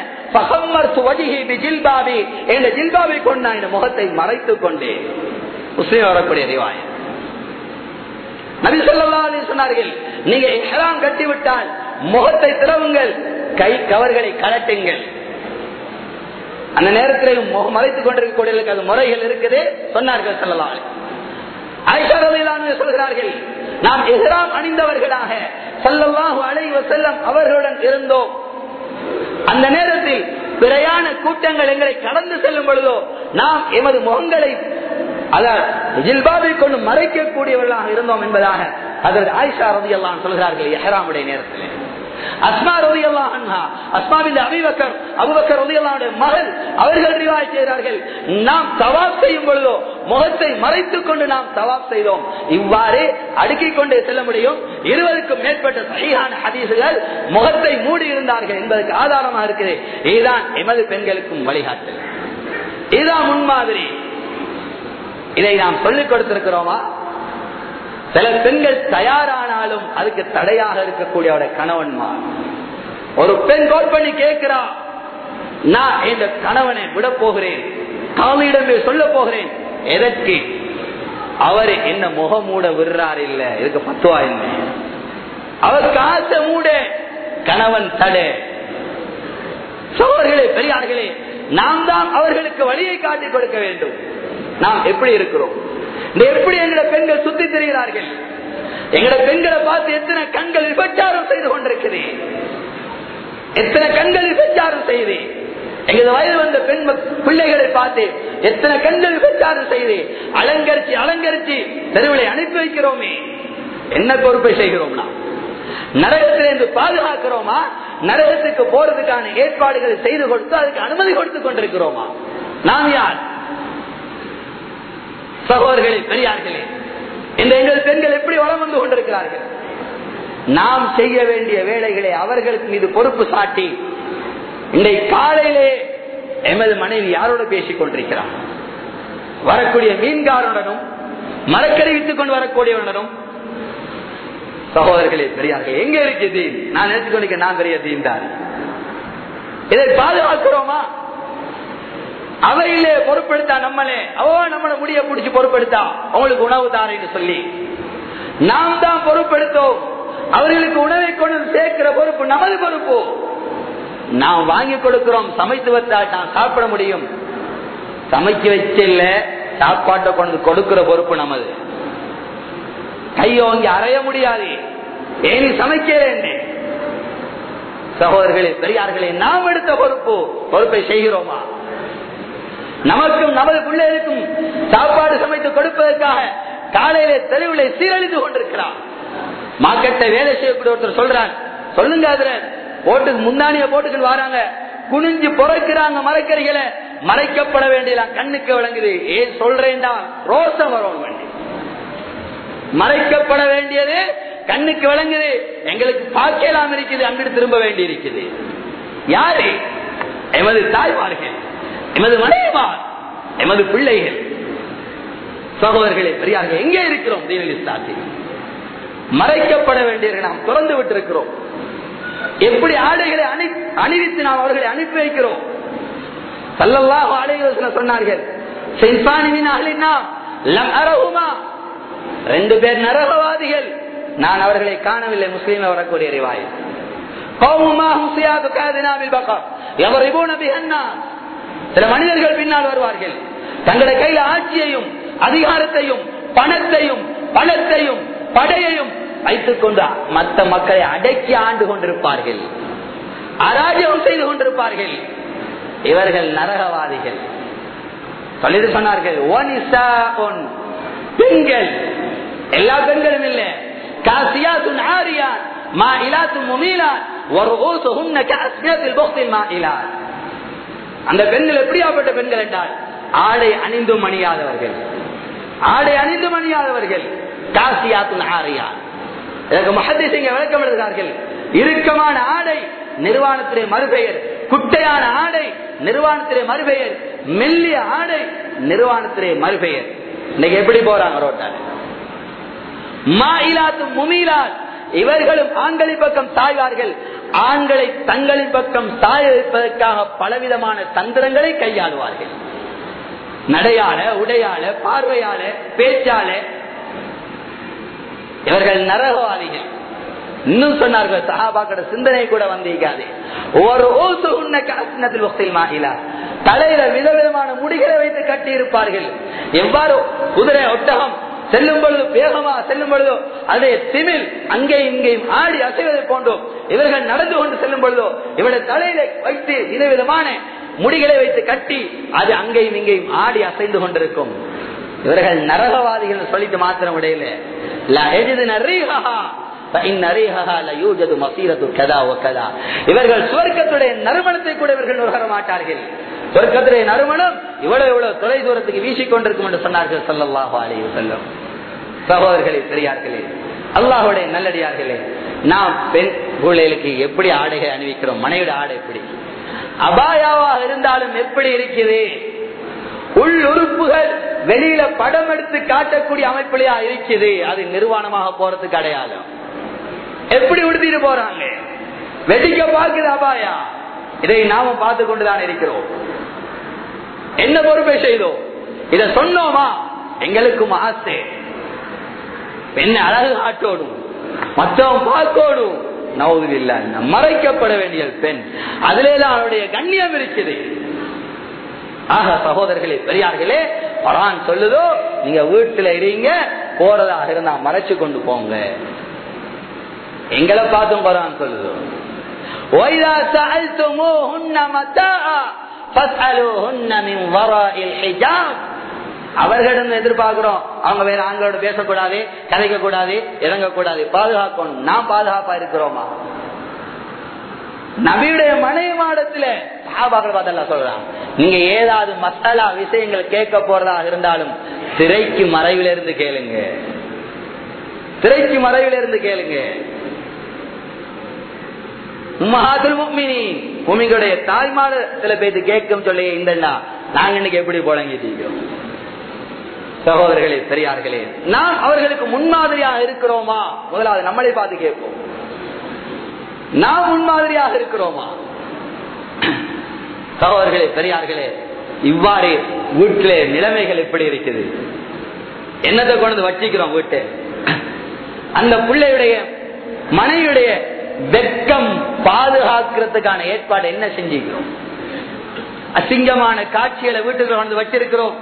ஜில்பாவை கொண்டு நான் இந்த முகத்தை மறைத்துக் கொண்டேன். முஸ்லீம் வரக்கூடிய ரிவாயம் நபி சொல்லா சொன்னார்கள் நீங்க இஹ்ராம் கட்டிவிட்டால் முகத்தை திறவுங்கள் கை கவர்களை கலட்டுங்கள் அந்த நேரத்தில் மறைத்துக் கொண்டிருக்கக்கூடிய அது முறைகள் இருக்குது சொன்னார்கள் சொல்லலாம் சொல்கிறார்கள் நாம் எஹ்ராம் அணிந்தவர்களாக சல்லல்லாஹு அழைவ செல்லம் அவர்களுடன் இருந்தோம். அந்த நேரத்தில் பிரயாண கூட்டங்கள் எங்களை கடந்து செல்லும் பொழுதோ நாம் எமது முகங்களை ஜில்பாபை கொண்டு மறைக்கக்கூடியவர்களாக இருந்தோம் என்பதாக அதற்கு ஆயிஷா ரதி எல்லாம் சொல்கிறார்கள் எஹராமுடைய நேரத்தில். அஸ்மா ரலியல்லாஹு அன்ஹா. அஸ்மாவில் அபிபக்கர் அபுபக்கர் ரலியல்லாஹுடைய மகள் அவர்கள் ரிவாய் செய்கிறார்கள். நாம் தவாப் செய்யும் பொழுதோ முகத்தை மறைத்துக் கொண்டு நாம் தவாப் செய்தோம். இவ்வாறு அடுக்கிக் கொண்டே செல்ல முடியும். இருவருக்கும் மேற்பட்ட சகியான ஹதீசுகள் முகத்தை மூடி இருந்தார்கள் என்பதற்கு ஆதாரமாக இருக்குது. இதுதான் எமது பெண்களுக்கும் வழிகாட்டு இதுதான் முன்மாதிரி. இதை நாம் சொல்லிக் கொடுத்திருக்கிறோமா? சில பெண்கள் தயாரானாலும் அதுக்கு தடையாக இருக்கக்கூடிய கணவன்மார் ஒரு பெண் கோல் பண்ணி கேட்கிறா நான் இந்த கணவனை விட போகிறேன். காவியிடமே சொல்ல போகிறேன். எதற்கு? அவர் என்ன முகம் மூட விடுறார் இல்ல. இதுக்கு பத்துவா என்ன? அவர் காசை மூட. கணவன் தடை. சோழர்களே பெரியார்களே நாம் தான் அவர்களுக்கு வழியை காட்டிக் கொடுக்க வேண்டும். நாம் எப்படி இருக்கிறோம்? இந்த எப்படி எங்களை பெண்கள் சுத்தி தெரிகிறார்கள்? எங்களோட பெண்களை பார்த்து எத்தனை கண்கள் விபச்சாரம் செய்து கொண்டிருக்கிறேன் எத்தனை கண்கள் விபச்சாரம் செய்து? எங்களது வயது வந்த பெண் பிள்ளைகளை பார்த்து எத்தனை கண்கள் விபச்சாரம் செய்து? அலங்கரிச்சு அலங்கரிச்சு தெருவிலை அனுப்பி வைக்கிறோமே. என்ன பொறுப்பை செய்கிறோம்னா? நாம் நரகத்திலிருந்து பாதுகாக்கிறோமா? நரகத்துக்கு போறதுக்கான ஏற்பாடுகளை செய்து கொடுத்து அதுக்கு அனுமதி கொடுத்து கொண்டிருக்கிறோமா? நாம் யார்? சகோதரர்களே பெரியார்களே இந்த எங்கள் பெண்கள் எப்படி வளம் வந்து கொண்டிருக்கிறார்கள்? நாம் செய்ய வேண்டிய வேலைகளை அவர்களுக்கு மீது பொறுப்பு சாட்டி இன்றைக்கு காலையிலே எமது மனைவி யாரோட பேசிக் கொண்டிருக்கிறார்? வரக்கூடிய மீன்காரனுடனும் மரக்கறி வித்துக் கொண்டு வரக்கூடியவனுடனும். சகோதரர்களே பெரியார்கள் எங்க இருக்கு தீன் நான் நினைத்துக் கொண்டிருக்கேன் நான் பெரிய தீன் தான் இதை பாதுகாக்கிறோமா? அவையிலே பொறுப்பெடுத்தா நம்மளே. அவ நம்மளை முடிய பிடிச்சி பொறுப்பெடுத்தா அவங்களுக்கு உணவு தாரேன்னு சொல்லி. நாம் தான் பொறுப்பெடுத்தோம் அவர்களுக்கு உணவை கொண்டு சேர்க்கிற பொறுப்பு நமது பொறுப்பு. நாம் வாங்கி கொடுக்கிறோம். சமைத்து வைத்தால் நான் சாப்பிட முடியும். சமைச்சு வச்சில்ல சாப்பாட்டை கொண்டு கொடுக்கிற பொறுப்பு நமது. கையோங்கி அறைய முடியாது. ஏனி சமைக்கிறேன் சகோதரர்களே பெரியார்களே நாம் எடுத்த பொறுப்பு. பொறுப்பை செய்கிறோமா? நமக்கும் நமது பிள்ளைகளுக்கும் சாப்பாடு சமைத்து கொடுப்பதற்காக காலையில தெருவிலே சீரழித்துக் கொண்டிருக்கிறான். மார்க்கெட்டை வேலை செய்யக்கூடிய ஒருத்தர் சொல்றான் சொல்லுங்க அதுல போட்டுக்கு முந்தானிய போட்டுக்கு வராங்க. குனிஞ்சு பொறைக்கிறாங்க மரக்கறிகளை மறைக்கப்பட வேண்டிய கண்ணுக்கு விளங்குது. ஏன் சொல்றேன்டா ரோசம் வரும் வேண்டி. மறைக்கப்பட வேண்டியது கண்ணுக்கு விளங்குது. எங்களுக்கு பார்க்கலாம் இருக்குது அங்கிட்டு திரும்ப வேண்டி இருக்குது. யாரு? எமது தாய்மார்கள். எமது மனைவார் எமது பிள்ளைகள் சகோதரர்களே பெரியார்கள் எங்கே இருக்கிறோம்? தீனலிஸ்தாத்தில் மறைக்கப்பட வேண்டியவர்கள் நாம் திறந்து விட்டிருக்கிறோம். எப்படி ஆடைகளை அணி அணிவித்து நாம் அவர்களை அனுப்பி வைக்கிறோம்? சல்லல்லாஹு அலைஹி சொன்னார்கள் ரெண்டு பேர் நரகவாதிகள். நான் அவர்களை காணவில்லை முஸ்லீம் வரக்கூடிய ரிவாய் சில மனிதர்கள் பின்னால் வருவார்கள். தங்களுடைய கையில் ஆட்சியையும் அதிகாரத்தையும் பணத்தையும் பணத்தையும் படையையும் வைத்துக் கொண்டு மற்ற மக்களை அடக்கி ஆண்டு கொண்டிருப்பார்கள். அராஜகம் செய்து கொண்டிருப்பார்கள். இவர்கள் நரகவாதிகள். சொல்லிட்டு சொன்னார்கள் பெண்கள். எல்லா பெண்களும் இல்ல. காசியா ஆரியான் மா இலாத்து முமீலான் ஒரு ஊசு உன்ன காசியத்தில் போக்தில் மா இலான் அந்த பெண்கள் எப்படியாப்பட்ட பெண்கள் என்றால் ஆடை அணிந்தும் அணியாதவர்கள். ஆடை அணிந்தும் அணியாதவர்கள். காசியாத்துன் ஆரியான் இதற்கு மகதிசிங்க விளக்கம் எழுதுகிறார்கள். இறுக்கமான ஆடை நிர்வாணத்திலே மறுபெயர். குட்டையான ஆடை நிர்வாணத்திலே மறுபெயர். மெல்லிய ஆடை நிர்வாணத்திலே மறுபெயர். இன்னைக்கு எப்படி போறாங்க ரோட்டால மாயிலாத்து முமீலாத். இவர்களும் ஆண்களின் பக்கம் சாய்வார்கள். ஆண்களை தங்களின் பக்கம் சாய வைப்பதற்காக பலவிதமான தந்திரங்களை கையாளுவார்கள். நடையாள உடையாள பார்வையாள பேச்சால இவர்கள் நரகவாதிகள். இன்னும் சொன்னார்கள் சஹாபாக்கட சிந்தனை கூட வந்திருக்காது. ஒரு ஓசு உன்ன காசினத்தில் வகையில் மாகிலா. தலையில விதவிதமான முடிகளை வைத்து கட்டி இருப்பார்கள் எவ்வாறு? குதிரை ஒட்டகம் செல்லும் பொழுது வேகமாக செல்லும் பொழுதோ அதே திமில் அங்கே இங்கேயும் ஆடி அசைவதை போன்றோ இவர்கள் நடந்து கொண்டு செல்லும் பொழுதோ இவருடைய தலையில வைத்து விதவிதமான முடிகளை வைத்து கட்டி அது அங்கேயும் இங்கேயும் ஆடி அசைந்து கொண்டிருக்கும். இவர்கள் நரகவாதிகள் சொல்லிட்டு மாத்திரம் உடையில இவர்கள் சுவர்க்கத்துடைய நறுமணத்தை கூட இவர்கள் நுகர மாட்டார்கள். சொர்க்கத்துடைய நறுமணம் இவ்வளவு இவ்வளவு தொலை தூரத்துக்கு வீசிக்கொண்டிருக்கும் என்று சொன்னார்கள் சல்லாஹு அலைவு செல்லும் சகோதரர்களே பெரியார்களே அல்லாஹுடைய நல்லடியார்களே நாம் பெண் பிள்ளைகளுக்கு எப்படி ஆடைகளை அணிவிக்கிறோம்? மனைவிட ஆடை எப்படி? அபாயாவாக இருந்தாலும் எப்படி இருக்குது உள் உறுப்புகள் வெளியில படம் எடுத்து காட்டக்கூடிய அமைப்பிலையா இருக்குது? அது நிர்வாணமாக போறதுக்கு அடையாளம் எப்படி உடுத்திட்டு போறாங்க? வெடிக்க பார்க்குது அபாயா. இதை நாம பார்த்து கொண்டுதான் இருக்கிறோம். என்ன பொறுப்பை செய்தோம்? இத சொன்னோமா? எங்களுக்கும் ஆசை. பெண்ணை அழகு காட்டோடும் மற்றவன் பார்க்கோடும் நவுதில் இல்ல மறைக்கப்பட வேண்டிய பெண் அதிலே தான் அவருடைய கண்ணியம் இருக்குது ஆக சகோதரர்களே பெரியார்களே பரான் சொல்லுதோ நீங்க வீட்டுல இருங்க போறதாக இருந்தா மறைச்சு கொண்டு போங்க எங்களை பார்த்தும் பரான் சொல்லுதோ وَإِذَا அவர்களிடம் எதிர்பார்க்கிறோம். அவங்க வேற ஆண்களோட பேசக்கூடாது கதைக்க கூடாது இறங்க கூடாது பாதுகாக்கணும். நான் பாதுகாப்பா இருக்கிறோமா? நபியுடைய மனைவி மாடத்துல சாபாக்கள் பார்த்தெல்லாம் சொல்றான் நீங்க ஏதாவது மசாலா விஷயங்கள் கேட்க போறதா இருந்தாலும் திரைக்கு மறைவில இருந்து கேளுங்க. திரைக்கு மறைவில இருந்து கேளுங்க. உம்மஹாத்துல் முக்மினீன். உமிகளுடைய தாய்மார சில பேருக்கு கேட்கும் சொல்லி இந்த நாங்க இன்னைக்கு எப்படி புழங்கிட்டீங்க சகோதரர்களே பெரியார்களே நாம் அவர்களுக்கு முன்மாதிரியாக இருக்கிறோமா? முதலாவது நம்மளை பார்த்து கேட்போம். நாம் முன்மாதிரியாக இருக்கிறோமா? சகோதரர்களே பெரியார்களே இவ்வாறு வீட்டிலே நிலைமைகள் எப்படி இருக்குது. என்னத்தை கொண்டு வச்சிக்கிறோம் வீட்டு? அந்த பிள்ளையுடைய மனைவியுடைய வெக்கம் பாதுகாக்கிறதுக்கான ஏற்பாடு என்ன செஞ்சுக்கிறோம்? அசிங்கமான காட்சிகளை வீட்டுக்குள்ள வந்து வச்சிருக்கிறோம்.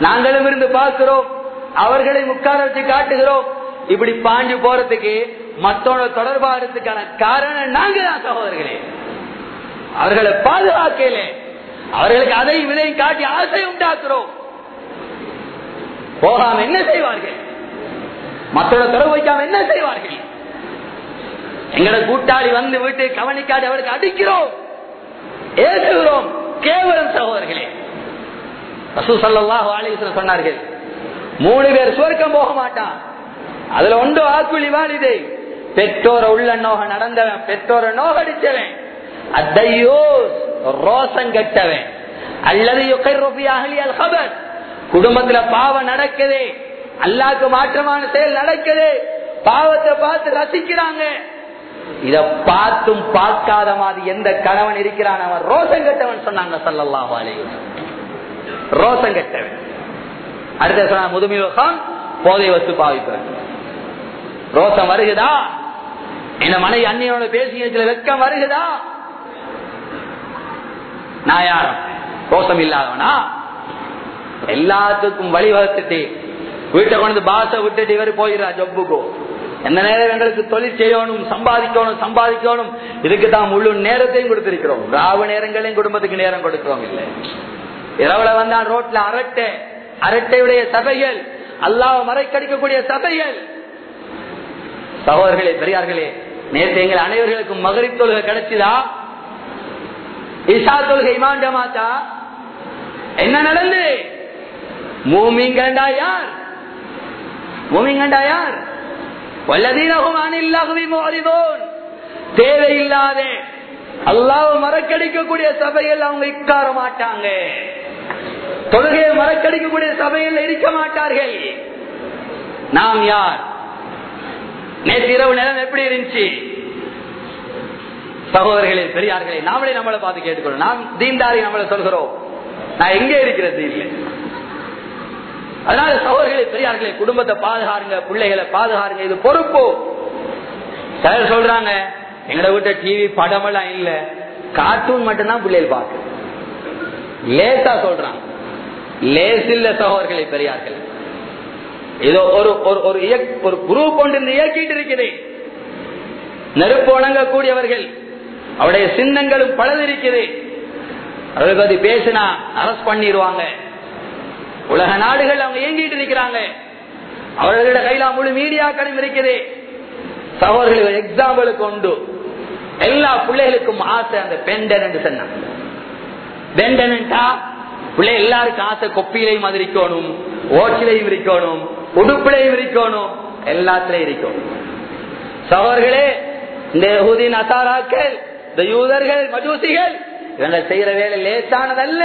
நாங்களும் இருந்து பார்க்கிறோம். அவர்களை உட்கார வச்சு காட்டுகிறோம். இப்படி பாஞ்சு போறதுக்கு மத்தோட தொடர்பாகிறதுக்கான காரணம் நாங்க தான் சகோதரர்களே. அவர்களை பாதுகாக்கல. அவர்களுக்கு அதை விலை காட்டி ஆசை உண்டாக்குறோம். போகாம என்ன செய்வார்கள்? மத்தோட தொடர்பு வைக்காம என்ன செய்வார்கள்? எங்களோட கூட்டாளி வந்து வீட்டு கவனிக்காது அவருக்கு அடிக்கிறோம். ஏசுகிறோம். கேவலம் சகோதரர்களே. சொன்னார்கள் மூணு பேர் சுவர்க்கம் போக மாட்டான். அதுல ஒன்று ஆக்குழி வாலிதை. பெற்றோர உள்ள நோக நடந்தவன் பெற்றோர நோகடிச்சவன் அத்தையோ ரோசம் கெட்டவன். அல்லது குடும்பத்துல பாவம் நடக்குது அல்லாக்கு மாற்றமான செயல் நடக்குது பாவத்தை பார்த்து ரசிக்கிறாங்க. இத பார்த்தும் பார்க்காத மாதிரி எந்த கணவன் இருக்கிறான் அவன் ரோசம் கெட்டவன் சொன்னாங்க சல்லல்லாஹு அலைஹி ரோசம் கெட்டவன். அடுத்த சொன்ன முதுமியோகம் போதை வச்சு பாவிப்பவன். ரோசம் வருகுதா என்ன மனைவி அன்னையோட பேசிய வெக்கம் வருகுதா நான் யாரும் ரோசம் இல்லாதவனா? எல்லாத்துக்கும் வழிவகுத்துட்டு வீட்டை கொண்டு பாச விட்டுட்டு இவர் போயிடா ஜப்புக்கோ. எந்த நேரம் எங்களுக்கு தொழில் செய்யணும் சம்பாதிக்கணும் சம்பாதிக்கணும் இதுக்கு தான் முழு நேரத்தையும் கொடுத்திருக்கிறோம். ராவு நேரங்களையும் குடும்பத்துக்கு நேரம் கொடுக்கிறோம் இல்லை. இரவுல வந்தான் ரோட்ல அரட்டை. அரட்டையுடைய சபைகள். அல்லாஹ் மறைக்கடிக்கக்கூடிய சபைகள். சகோதரர்களே பெரியார்களே நேற்று எங்கள் அனைவர்களுக்கும் மகரிப் தொழுகை கிடைச்சதா? இஷா தொழுகை இமான் என்ன நடந்து? மூமிங்கண்டா யார்? மூமிங்கண்டா யார்? வல்லதீனகும் அனில்லாகவே மோறிதோன் தேவையில்லாத அல்லாஹ் மறக்கடிக்கக்கூடிய சபையில் அவங்க இக்கார மாட்டாங்க. தொழுகையை மறக்கடிக்கக்கூடிய சபையில் இருக்க மாட்டார்கள். நாம் யார்? நேற்று இரவு நேரம் எப்படி இருந்துச்சு? சகோதரர்களே பெரியார்களே நாமளே நம்மளை பார்த்து கேட்டுக்கணும் நாம் தீன்தாரி நம்மளை சொல்கிறோம். நான் எங்கே இருக்கிறது இல்லை அதனால சகோதரர்களே பெரியார்களே குடும்பத்தை பாதுகாருங்க பிள்ளைகளை பாதுகாருங்க. இது பொறுப்பு. சிலர் சொல்றாங்க எங்களை விட்ட டிவி படம் எல்லாம் இல்ல. கார்ட்டூன் மட்டும்தான் பிள்ளைகள் பார்க்கு லேசா சொல்றான். லேசில்ல சகோதர்களை பெரியார்கள். ஏதோ ஒரு ஒரு ஒரு குரூப் ஒன்று இயக்கிட்டு இருக்குது. நெருப்பு வணங்கக்கூடியவர்கள். அவருடைய சின்னங்களும் பலது அவர்களுக்கு அவர்கள் பேசினா அரஸ்ட் பண்ணிடுவாங்க. உலக நாடுகள் அவங்க இயங்கிட்டு இருக்கிறாங்க. அவர்களோட கையில முழு மீடியாக்களும் இருக்குது. சகோதரர்கள் எக்ஸாம்பிளுக்கு உண்டு. எல்லா பிள்ளைகளுக்கும் ஆசை அந்த பெண்டன் என்று சொன்னான். பெண்டன்டா பிள்ளை எல்லாருக்கும் ஆசை கொப்பிலையும் அது இருக்கணும் ஓச்சிலையும் இருக்கணும் உடுப்பிலையும் இருக்கணும் எல்லாத்திலையும் இருக்கணும் சவர்களே இந்த யஹூதின் அசாராக்கள் இந்த யூதர்கள் மஜூசிகள் இவங்க செய்யற வேலை லேசானதல்ல.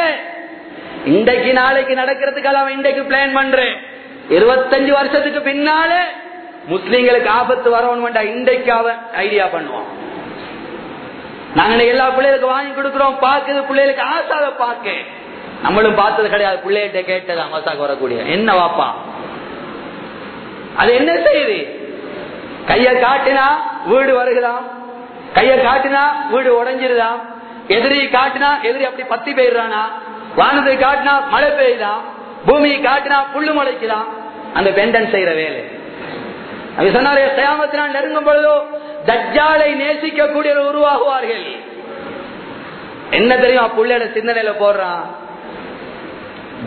இன்றைக்கு நாளைக்கு நடக்கிறதுக்கெல்லாம் அவன் இன்றைக்கு பிளான் பண்றேன். இருபத்தஞ்சு வருஷத்துக்கு பின்னால முஸ்லீம்களுக்கு ஆபத்து வரணும் இன்றைக்கு அவன் ஐடியா பண்ணுவான். நாங்க எல்லா பிள்ளைகளுக்கு வாங்கி கொடுக்கிறோம் பாக்குது பிள்ளைகளுக்கு ஆசாத பாக்க நம்மளும் பார்த்தது கிடையாது. பிள்ளைகிட்ட கேட்டதா மசாக்கு வரக்கூடிய. என்ன வாப்பா? அது என்ன செய்யுது? கைய காட்டினா வீடு வருகுதாம் கைய காட்டினா வீடு உடஞ்சிருதாம் எதிரி காட்டினா எதிரி அப்படி பத்தி போயிடுறானா? வானத்தை காட்டினா மழை பெய்யுதாம் பூமியை காட்டினா புல்லு முளைக்குதாம் அந்த பெண்டன் செய்யற வேலை. அது சொன்னாரு சயாமத்தினால் நெருங்கும் பொழுதோ தஜ்ஜாலை நேசிக்கக்கூடிய உருவாகுவார்கள். என்ன தெரியும்? புள்ளையோட சிந்தனையில போடுறான்.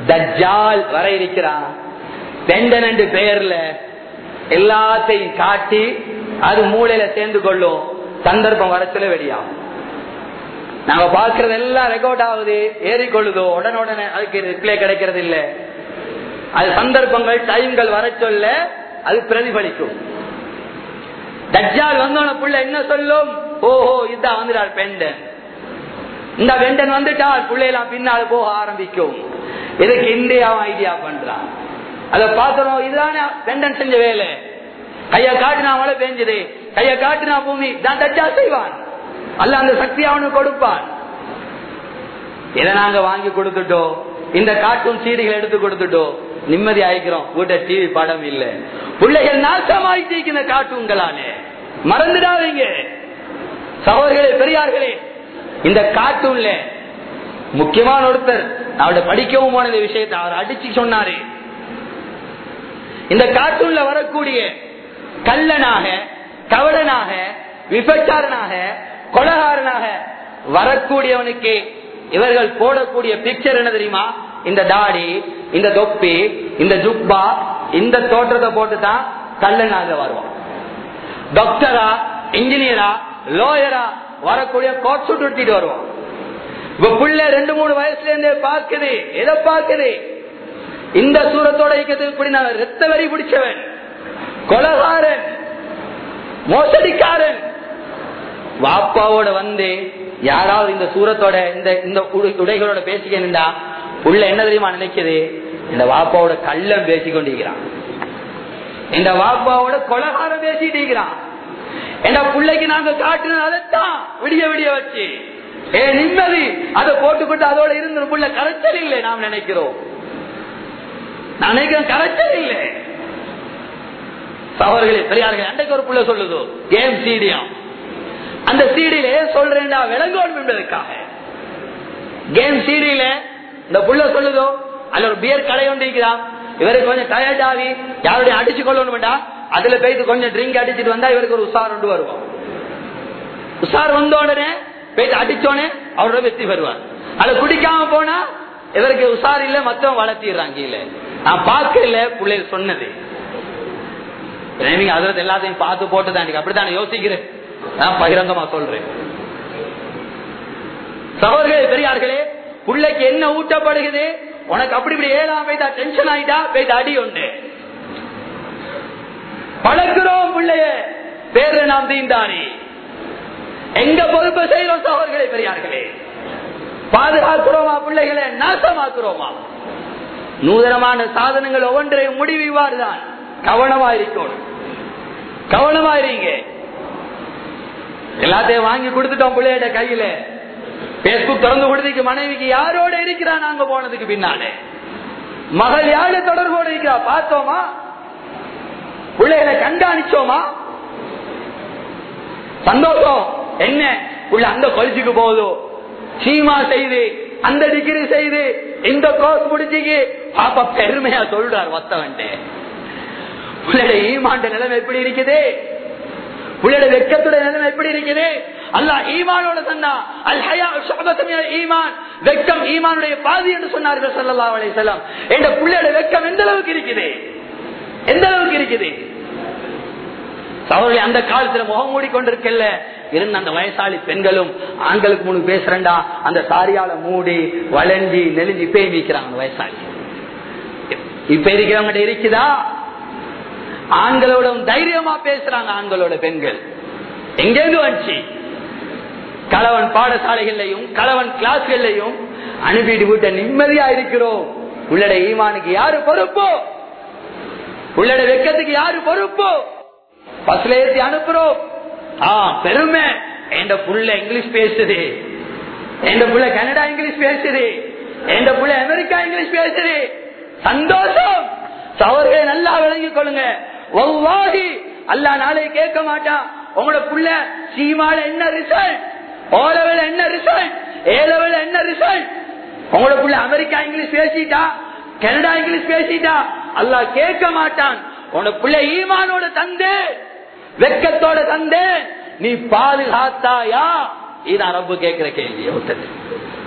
தஜ்ஜால் வர இருக்கிறான். பெண்டன் என்று பெயர்ல எல்லாத்தையும் காட்டி அது மூளையில சேர்ந்து கொள்ளும் சந்தர்ப்பம் வரத்துல வெளியாகும். நாங்க பாக்குறது எல்லாம் ரெக்கார்ட் ஆகுது. ஏறிக்கொள்ளுதோ உடனுடனே அதுக்கு ரிப்ளை கிடைக்கிறது இல்ல. அது சந்தர்ப்பங்கள் டைம்கள் வர சொல்ல அது பிரதிபலிக்கும். தஜ்ஜால் வந்தோன புள்ள என்ன சொல்லும்? ஓஹோ இதான் வந்துட்டார் பெண்டன். இந்த பெண்டன் வந்துட்டால் பிள்ளையெல்லாம் பின்னால் போக ஆரம்பிக்கும். இதுக்கு இந்தியா ஐடியா பண்றான். அதை பாக்குறோம் இதுதானே பெண்டன் செஞ்ச வேலை. கைய காட்டினா மழை பெஞ்சது. கைய காட்டினா பூமி. தான் தஜ்ஜா செய்வான். அல்ல அந்த சக்தி அவனுக்கு கொடுப்பான். இதை நாங்க வாங்கி கொடுத்துட்டோம். இந்த காட்டும் சீடிகள் எடுத்து கொடுத்துட்டோம். நிம்மதி ஆயிக்கிறோம். வீட்டை டிவி படம் இல்ல. பிள்ளைகள் நாசமாயிட்டு இந்த கார்ட்டூன்களாலே மறந்துடாதீங்க. சகோதரர்களே பெரியார்களே இந்த கார்ட்டூன்ல முக்கியமான ஒருத்தர் அவட படிக்கவும் போன இந்த விஷயத்தை அவர் அடிச்சு சொன்னாரு. இந்த கார்ட்டூன்ல வரக்கூடிய கல்லனாக கவடனாக விபச்சாரனாக கொலகாரனாக வரக்கூடியவனுக்கு இவர்கள் போடக்கூடிய பிக்சர் என்ன தெரியுமா? இந்த தாடி இந்த தொப்பி இந்த ஜுப்பா இந்த தோற்றத்தை போட்டு தான் கல்லனாக வருவான். டாக்டரா இன்ஜினியரா லோயரா வரக்கூடிய கோட் சூட் விட்டுட்டு வருவான். இப்ப புள்ள ரெண்டு மூணு வயசுல இருந்தே பாக்குது எதை பாக்குது இந்த சூரத்தோட இருக்கிறது இப்படி நான் ரத்த வரி பிடிச்சவன் கொலகாரன் மோசடிக்காரன். வாப்பாவோட வந்து யாராவது இந்த சூரத்தோட இந்த இந்த உடைகளோட பேசிக்கா உள்ள என்ன தெரியுமா நினைக்குது? இந்த வாப்பாவோட கள்ளம் பேசிக்கொண்டிருக்கிறான். இந்த வாப்பாவோட கொலகாரம் பேசிட்டு இருக்கிறான் என்ற பிள்ளைக்கு நாங்க காட்டுனது அதைத்தான் விடிய விடிய வச்சு. ஏ நிம்மதி! அதை போட்டுக்கிட்டு அதோட இருந்து புள்ள கரைச்சல் இல்லை நாம் நினைக்கிறோம். நான் நினைக்கிறேன் கரைச்சல் இல்லை அவர்களே பெரியார்கள் அன்றைக்கு ஒரு புள்ள சொல்லுதோ. கேம் சீடியம்? அந்த சீடியில சொல்றேன்டா விளங்கோடும் என்பதற்காக கேம் சீடியில இந்த புள்ள சொல்லுதோ? அதுல ஒரு பியர் கடை ஒன்று இருக்கிறான் இவருக்கு கொஞ்சம் டயர்ட் ஆகி யாருடைய அடிச்சு கொள்ளணும்டா? அதுல போயிட்டு கொஞ்சம் ட்ரிங்க் அடிச்சுட்டு வந்தா இவருக்கு ஒரு உஷார் ஒன்று வருவோம். உஷார் வந்த உடனே போயிட்டு அடிச்சோடனே அவரோட வெற்றி பெறுவார். அதை குடிக்காம போனா இவருக்கு உஷார் இல்ல மத்தவங்க வளர்த்திடுறாங்க இல்ல நான் பார்க்கல பிள்ளைகள் சொன்னது. அதுல எல்லாத்தையும் பார்த்து போட்டுதான் அப்படித்தான் அப்படித்தானே யோசிக்கிறேன் நான் பகிரங்கமா சொல்றேன். சகோதரர்களே பெரியார்களே பிள்ளைக்கு என்ன ஊட்டப்படுகிறது? உனக்கு அப்படி இப்படி ஏழாம் போய்தா டென்ஷன் ஆயிட்டா? போய்தா அடி உண்டு. பழக்கிறோம் பிள்ளைய பேரு நாம் தீண்டாரி எங்க பொறுப்பு செய்யறோம் சகோதரர்களே பெரியார்களே. பாதுகாக்கிறோமா பிள்ளைகளை? நாசமாக்குறோமா? நூதனமான சாதனங்கள் ஒவ்வொன்றையும் முடிவு இவ்வாறுதான். கவனமா இருக்கணும். கவனமா இருங்க. எல்லாத்தையும் வாங்கி கொடுத்துட்டோம் பிள்ளையிட கையில. பேஸ்புக் திறந்து கொடுத்துக்கு மனைவிக்கு யாரோட இருக்கிறா? நாங்க போனதுக்கு பின்னாலே. மகள் யாரு தொடர்போட இருக்கிறா? பார்த்தோமா? பிள்ளைகளை கண்காணிச்சோமா? சந்தோஷம். என்ன? உள்ள அந்த கொலிச்சுக்கு போகுதோ? சீமா செய்து அந்த டிகிரி செய்து இந்த கோர்ஸ் முடிச்சுக்கு பாப்பா பெருமையா சொல்றார் வத்தவன்ட்டு. பிள்ளைட ஈமாண்ட நிலைமை எப்படி இருக்குது? பிள்ளைட வெக்கத்துடைய நிலைமை எப்படி இருக்குது? அல்லாஹ் ஈமானோட சொன்னா அல் ஹயா ஈமான். வெக்கம் ஈமானுடைய பாதி என்று சொன்னார்கள் சல்லா அலை செல்லம் என்ற பிள்ளையோட வெக்கம் எந்த அளவுக்கு இருக்குது? எந்த அளவுக்கு இருக்குது? அவர்கள் அந்த காலத்துல முகம் மூடிக்கொண்டிருக்கல இருந்த அந்த வயசாளி பெண்களும் ஆண்களுக்கு முன் பேசுறேன்டா அந்த சாரியால மூடி வளைஞ்சி நெலிஞ்சி இப்பே வைக்கிறாங்க வயசாளி. இப்ப இருக்கிறவங்க இருக்குதா? ஆண்களோட தைரியமா பேசுறாங்க ஆண்களோட பெண்கள். எங்கேருந்து வந்துச்சு? கலவன் பாடசாலைகள்லையும் கலவன் கிளாஸ்கள்லையும் அனுப்பிட்டு விட்ட நிம்மதியா இருக்கிறோம். உள்ளட ஈமானுக்கு யாரு பொறுப்போ? உள்ளட வெக்கத்துக்கு யாரு பொறுப்போ? பஸ்ல ஏற்றி அனுப்புறோம். ஆ பெருமை. என் புள்ள இங்கிலீஷ் பேசுது. என் புள்ள கனடா இங்கிலீஷ் பேசுது. என் புள்ள அமெரிக்கா இங்கிலீஷ் பேசுது. சந்தோஷம். சவர்களை நல்லா விளங்கிக் கொள்ளுங்க. ஒவ்வாதி அல்லா நாளை கேட்க மாட்டான். உங்களோட புள்ள சீமால என்ன ரிசல்ட் ஓ லெவல் என்ன ரிசல்ட்? ஏ லெவல் என்ன ரிசல்ட்? உங்களுக்குள்ள அமெரிக்கா இங்கிலீஷ் பேசிட்டா கனடா இங்கிலீஷ் பேசிட்டா அல்லாஹ் கேட்க மாட்டான். உனக்குள்ள பிள்ளை ஈமானோட தந்து வெக்கத்தோட தந்து நீ பாதுகாத்தாயா? இதான் ரப்பு கேட்கிற கேள்வி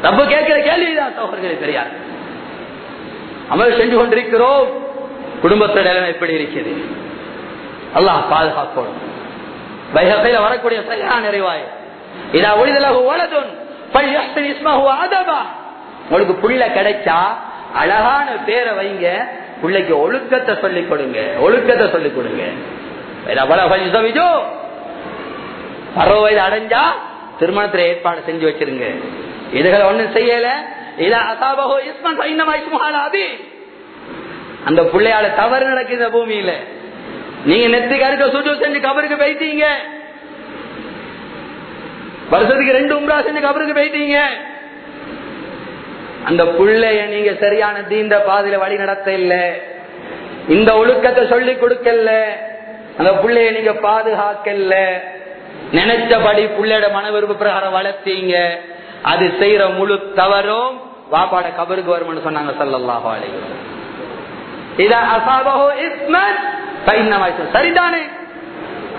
ரப்பு கேட்கிற கேள்விதான் சோழர்களே தெரியாது அமல் செஞ்சு கொண்டிருக்கிறோம். குடும்பத்தோட நிலைமை எப்படி இருக்கிறது. அல்லாஹ் பாதுகாப்போம் வைகத்தையில வரக்கூடிய சரியான நிறைவாய் இதா ஒளிதலாக ஓலதுன் ஆதபா உங்களுக்கு புள்ள கிடைச்சா அழகான பேரை வைங்க. பிள்ளைக்கு ஒழுக்கத்தை சொல்லிக் கொடுங்க. ஒழுக்கத்தை சொல்லிக் கொடுங்க. அறுபது வயது அடைஞ்சா திருமணத்துல ஏற்பாடு செஞ்சு வச்சிருங்க. இதுகளை ஒண்ணும் செய்யல. அந்த பிள்ளையால தவறு நடக்குது பூமியில. நீங்க நெத்துக்கு அறுக்க சுட்டு செஞ்சு கபருக்கு போயிட்டீங்க வருஷத்துக்கு ரெண்டு உம்ரா செஞ்சு கபருக்கு போயிட்டீங்க. அந்த புள்ளைய நீங்க சரியான தீந்த பாதையில வழி நடத்த இல்ல. இந்த ஒழுக்கத்தை சொல்லி கொடுக்கல அந்த புள்ளைய நீங்க பாதுகாக்கல நினைச்சபடி புள்ளையோட மன விருப்ப பிரகாரம் வளர்த்தீங்க. அது செய்யற முழு தவறும் வாப்பாட கபருக்கு வரும்னு சொன்னாங்க சல்லல்லாஹு அலைஹி இஸ்மன் சரிதானே?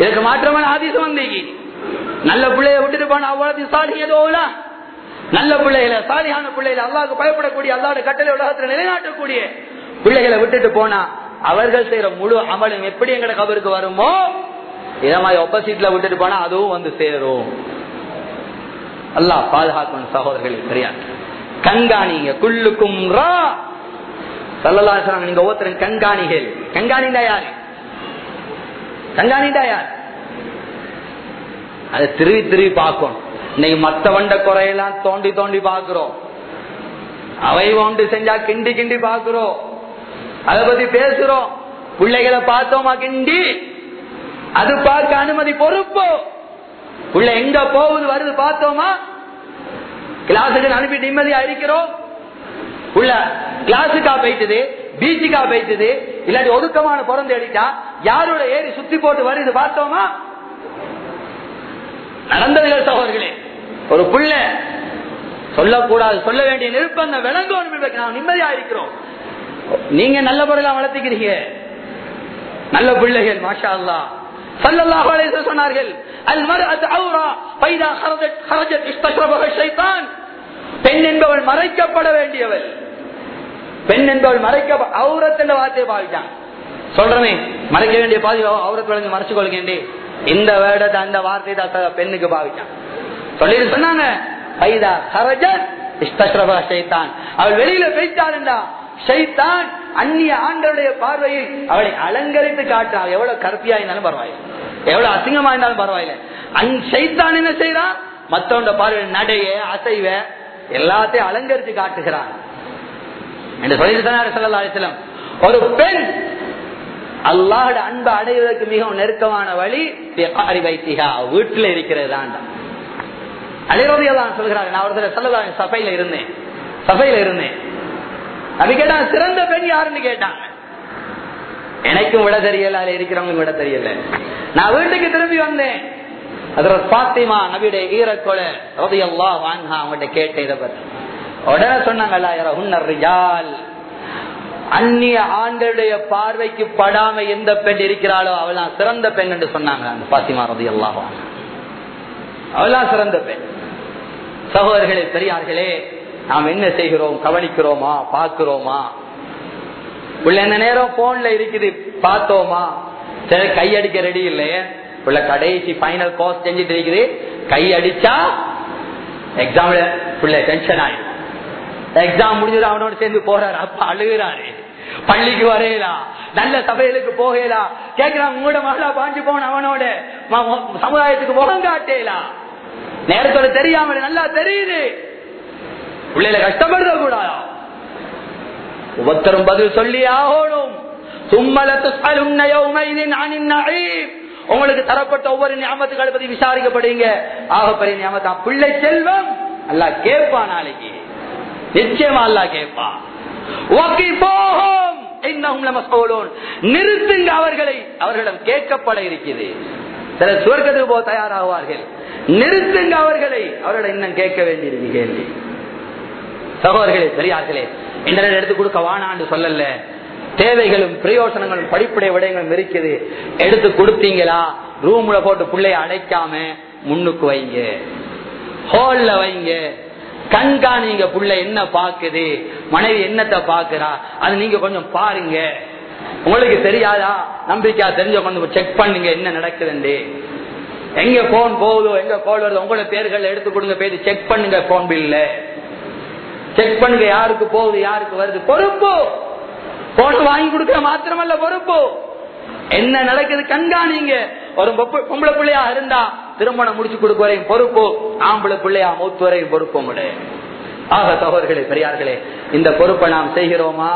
இதுக்கு மாற்றமான ஆதிசம் வந்தீங்க. நல்ல பிள்ளைய விட்டுட்டு போன அவ்வளவு சாலி நல்ல பிள்ளைகளை சாலியான பிள்ளைகளை அல்லாவுக்கு பயப்படக்கூடிய அல்லாட கட்டளை உலகத்தில் நிலைநாட்டக்கூடிய பிள்ளைகளை விட்டுட்டு போனா அவர்கள் செய்யற முழு அமலும் எப்படி எங்கட கபருக்கு வருமோ? இத மாதிரி ஒப்போசிட்ல விட்டுட்டு போனா அதுவும் வந்து சேரும். அல்லா பாதுகாக்கும் சகோதரர்கள் தெரியாது கண்காணிங்க குள்ளுக்கும் நீங்க ஒவ்வொருத்தரும் கண்காணிகள். கண்காணிண்டா யாரு? கண்காணிண்டா யார்? அதை திருவி திருவி பார்க்கணும். இன்னைக்கு மத்த வண்ட குறையெல்லாம் தோண்டி தோண்டி பாக்குறோம் அவை ஒன்று செஞ்சா கிண்டி கிண்டி பாக்குறோம் அதை பத்தி பேசுறோம். பிள்ளைகளை பார்த்தோமா கிண்டி? அது பார்க்க அனுமதி பொறுப்போ. உள்ள எங்க போகுது வருது பார்த்தோமா? கிளாஸுக்கு அனுப்பி நிம்மதியா இருக்கிறோம். உள்ள கிளாஸுக்கா போயிட்டது பீச்சுக்கா போயிட்டது இல்லாட்டி ஒடுக்கமான பிறந்து அடிச்சா யாரோட ஏறி சுத்தி போட்டு வருது பார்த்தோமா? நடந்ததுகள் சகோதரர்களே ஒரு புள்ள சொல்லக்கூடாது சொல்ல வேண்டிய நிர்பந்தம் விளங்கும் நாம் நிம்மதியா இருக்கிறோம். நீங்க நல்ல பொருளா வளர்த்துக்கிறீங்க. நல்ல பிள்ளைகள் மாஷா அல்லா சொன்னார்கள் பெண் என்பவள் மறைக்கப்பட வேண்டியவள். பெண் என்பவள் மறைக்க அவுரத் வார்த்தையை பாவிச்சான். சொல்றமே மறைக்க வேண்டிய பாதி அவுரத் வழங்கி மறைச்சு கொள்கின்றே இந்த வேடத்தை அந்த வார்த்தை தான் பெண்ணுக்கு பாவிச்சான். சொல்லிட்டு சொன்னாங்க பைதா ஹரஜத் இஸ்தஸ்ரபா அவள் வெளியில போய்த்தாருண்டா சைத்தான் அந்நிய ஆண்களுடைய பார்வையில் அவளை அலங்கரித்து காட்டான் எவ்வளவு கருப்பியா இருந்தாலும் பரவாயில்லை. எவ்வளவு அசிங்கமா இருந்தாலும் பரவாயில்லை. அந் சைத்தான் என்ன செய்யறான் மத்தவண்ட பார்வையில் நடைய அசைவ எல்லாத்தையும் அலங்கரித்து காட்டுகிறான். என்று சொல்லிட்டு ஒரு பெண் அல்லாஹோட அன்பை அடைவதற்கு மிகவும் நெருக்கமான வழி வைத்திகா வீட்டுல இருக்கிறது தான். அலைரோதியெல்லாம் சொல்கிறாங்க நான் ஒரு தடவை சொல்லலாம் சபையில இருந்தேன். சபையில இருந்தேன். அது கேட்டா சிறந்த பெண் யாருன்னு கேட்டாங்க. எனக்கும் விட தெரியல அதுல இருக்கிறவங்க விட தெரியல. நான் வீட்டுக்கு திரும்பி வந்தேன். அதுல பாத்திமா நபியுடைய ஈரக்கொலை ரதியல்லாஹு வாங்க அவங்ககிட்ட கேட்டேன் இதை பத்தி. உடனே சொன்னாங்க அந்நிய ஆண்களுடைய பார்வைக்கு படாம எந்த பெண் இருக்கிறாளோ அவெல்லாம் சிறந்த பெண் என்று சொன்னாங்க அந்த பாத்திமா ரதி அல்லாஹ் சிறந்த பெண். சகோதரர்களே பெரியார்களே நாம் என்ன செய்கிறோம்? கவனிக்கிறோமா? பார்க்கிறோமா? உள்ள என்ன நேரம் போன்ல இருக்குது பார்த்தோமா? சரி கையடிக்க ரெடி இல்லையே? உள்ள கடைசி பைனல் கோர்ஸ் செஞ்சுட்டு இருக்குது. கை அடிச்சா எக்ஸாம்ல புள்ள டென்ஷன் ஆயிடும். எக்ஸாம் முடிஞ்சது அவனோட சேர்ந்து போறாரு. அப்ப அழுகிறாரு. பள்ளிக்கு வரையலாம் நல்ல சபைகளுக்கு போகலாம் கேட்கிறான் உங்களோட மகளா பாஞ்சு போன அவனோட. சமுதாயத்துக்கு முகம் காட்டேலாம் நேரத்தோட தெரியாம நல்லா தெரியுது. பிள்ளைல கஷ்டப்படுற கூடாதா ஒவ்வொருத்தரும் பதில் சொல்லி ஆகணும். உங்களுக்கு தரப்பட்ட ஒவ்வொரு ஞாபகத்துகளை பத்தி விசாரிக்கப்படுங்க ஆகப்பெரிய ஞாபகம் பிள்ளை செல்வம் நல்லா கேட்பான் நாளைக்கு. நிச்சயமா அல்லா கேட்பான். நிறுத்துங்க அவர்களை. அவர்களிடம் கேட்கப்பட இருக்கிறது. சில சுவர்க்கத்துக்கு போக தயாராகுவார்கள் நிறுத்துங்க அவர்களை. அவர்களை இன்னும் கேட்க வேண்டியிருக்கு கேள்வி. சகோதரர்களே பெரியார்களே இன்டர்நெட் எடுத்து கொடுக்க வானான்னு சொல்லல. தேவைகளும் பிரயோசனங்களும் படிப்புடைய விடயங்களும் இருக்குது. எடுத்து கொடுத்தீங்களா? ரூம்ல போட்டு பிள்ளைய அடைக்காம முன்னுக்கு வைங்க. ஹோல்ல வைங்க. கண்காணிங்க புள்ள என்ன பாக்குது? மனைவி என்னத்தை பாக்குறா? அது நீங்க கொஞ்சம் பாருங்க. உங்களுக்கு தெரியாதா? நம்பிக்கையா தெரிஞ்ச கொஞ்சம் செக் பண்ணுங்க என்ன நடக்குதுண்டு எங்க போன் போகுதோ எங்க கால் வருதோ உங்களோட பேர்கள் எடுத்து கொடுங்க பேசி செக் பண்ணுங்க போன் பில்ல செக் பண்ணுங்க யாருக்கு போகுது யாருக்கு வருது. பொறுப்பு. போன் வாங்கி கொடுக்க மாத்திரமல்ல பொறுப்பு. என்ன நடக்குது? கண்காணிங்க ஒரு பொம்பளை பிள்ளையா இருந்தா திருமணம் முடிச்சு கொடுக்கவரையும் பொறுப்பு ஆம்பளை பிள்ளையா மூத்து வரையும் பொறுப்பு ஆக சகோதர்களே பெரியார்களே இந்த பொறுப்பை நாம் செய்கிறோமா?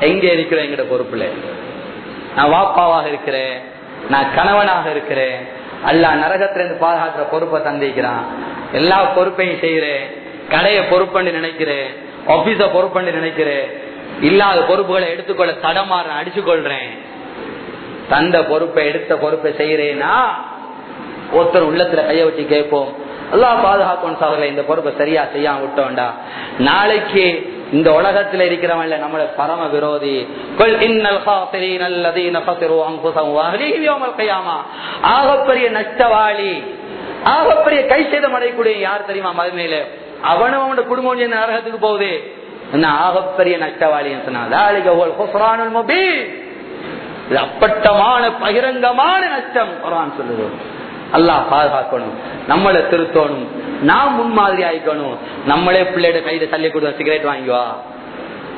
எங்க இருக்கிறோம் எங்கட பொறுப்புல. நான் வாப்பாவாக இருக்கிறேன் நான் கணவனாக இருக்கிறேன் அல்ல நரகத்திலிருந்து பாதுகாக்கிற பொறுப்பை தந்திக்கிறான் எல்லா பொறுப்பையும் செய்யறேன் கடையை பொறுப்புன்னு நினைக்கிறேன் ஆபீஸ பொறுப்புன்னு நினைக்கிறேன். இல்லாத பொறுப்புகளை எடுத்துக்கொள்ள தடமாறேன் அடிச்சு கொள்றேன் தந்த பொறுப்பை எடுத்த பொறுப்பை செய்யறேனா ஒருத்தர் உள்ளத்துல கைய வச்சு கேட்போம். எல்லாம் பாதுகாக்கணும் சகோதரர் இந்த பொறுப்பை சரியா செய்யாம விட்டோம்டா. நாளைக்கு இந்த உலகத்துல இருக்கிறவன்ல நம்மள பரம விரோதி. ஆகப்பெரிய நஷ்டவாளி ஆகப்பெரிய கை சேதம் அடையக்கூடிய யார் தெரியுமா மதுமையில? அவனும் அவனோட குடும்பம் சேர்ந்து நரகத்துக்கு போகுது. என்ன ஆகப்பெரிய நஷ்டவாளின்னு சொன்னா இது அப்பட்டமான பகிரங்கமான நஷ்டம் குரான் சொல்லுது. அல்லாஹ் பாதுகாக்கணும். நம்மளை திருத்தணும். நாம் முன்மாதிரி ஆயிக்கணும். நம்மளே பிள்ளையோட கையில தள்ளி கொடுத்த சிகரெட் வாங்கிவா.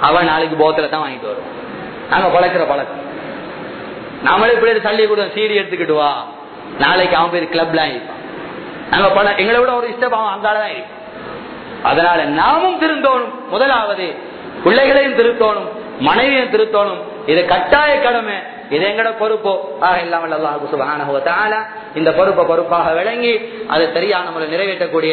அவன் நாளைக்கு போத்துல தான் வாங்கிட்டு வரும். நாங்க பழக்கிற பழக்கம். நம்மளே பிள்ளையோட தள்ளி கொடுத்த சீடி எடுத்துக்கிட்டு வா. நாளைக்கு அவன் பேர் கிளப்ல ஆயிருப்பான். நாங்க பல எங்களை விட ஒரு இஷ்டம் அவன் அங்காலதான் இருப்பான் அதனால நாமும் திருந்தோணும். முதலாவது பிள்ளைகளையும் திருத்தோணும். மனைவியும் திருத்தோணும். இது கட்டாய கடமை. இது எங்கட பொறுப்போ? ஆக இல்லாமல் அல்லாஹு சுப்ஹானஹு இந்த பொறுப்பை பொறுப்பாக விளங்கி அதை சரியான முறை நிறைவேற்றக்கூடிய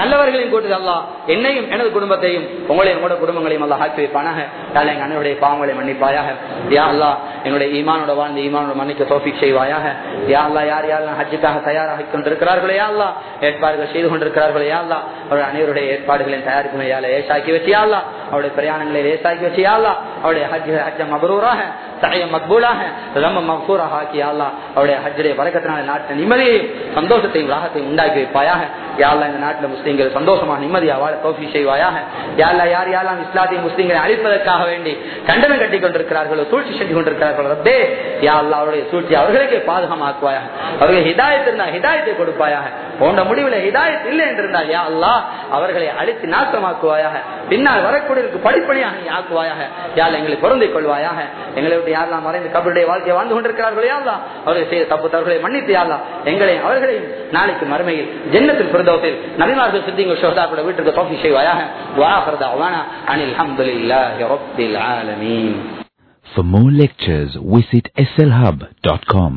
நல்லவர்களின் கூட்டத்தில் அல்லா என்னையும் எனது குடும்பத்தையும் உங்களையும் உங்களோட குடும்பங்களையும் அல்ல ஆக்கி வைப்பானாக யாழ் எங்க அண்ணனுடைய பாவங்களை மன்னிப்பாயாக. யா அல்லா என்னுடைய ஈமானோட வாழ்ந்து ஈமானோட மன்னிக்க தோஃபிக் செய்வாயாக. யா அல்லா யார் யாரெல்லாம் ஹஜ்ஜுக்காக தயாராகி கொண்டிருக்கிறார்களோ யா அல்லா ஏற்பாடுகள் செய்து கொண்டிருக்கிறார்களோ யா அல்லா அவருடைய அனைவருடைய ஏற்பாடுகளின் தயாரிப்பு யாழ ஏசாக்கி வச்சு யா அல்லா அவருடைய பிரயாணங்களை ஏசாக்கி வச்சு யா அல்லா அவருடைய ஹஜ் ஹஜ்ஜ மபரூராக சயம் மக்பூலாக ரொம்ப மகூராக ஆக்கி யா அல்லாஹ் அவருடைய ஹஜ்ஜுடைய வழக்கத்தினால நாட்டின் நிம்மதியையும் சந்தோஷத்தையும் ராகத்தையும் உண்டாக்கி வைப்பாயாக. யாழ்லா இந்த நாட்டில் முஸ்லீம்கள் சந்தோஷமாக நிம்மதியா வாழ தோஃபி செய்வாயாக. யாரா யார் யாரெல்லாம் இஸ்லாத்தையும் முஸ்லீம்களை அழிப்பதற்காக வேண்டி கண்டனம் கட்டி கொண்டிருக்கிறார்களோ சூழ்ச்சி செஞ்சு கொண்டிருக்கிறார்களோ ரப்பே யாழ்லா அவருடைய சூழ்ச்சி அவர்களுக்கே பாதுகாமாக்குவாயாக. அவர்கள் ஹிதாயத் இருந்தால் ஹிதாயத்தை கொடுப்பாயாக. போன்ற முடிவில் ஹிதாயத் இல்லை என்று இருந்தால் யா அல்லா அவர்களை அழித்து நாசமாக்குவாயாக. பின்னால் வரக்கூடியவருக்கு படிப்படியாக நீ ஆக்குவாயாக. யாழ் எங்களை பொருந்திக் கொள்வாயாக. எங்களை விட்டு யாரெல்லாம் மறைந்து கபருடைய வாழ்க்கையை வாழ்ந்து கொண்டிருக்கிறார்களோ யாழ்லா அவர்கள் செய்த தப்பு தவறுகளை மன்னித்து யாழ்லா எங்களையும் அவர்களையும் நாளைக்கு மறுமையில் ஜென்னத்தில் பிரதோத்தில் நபிமார்கள் சித்திங்க சோதாக்களோட வீட்டுக்கு தோஃபி செய்வாயாக வாஹர்தா வானா அனில் அஹமதுல்லாஹி ரப்பில் ஆலமீன் For more lectures, visit slhub.com.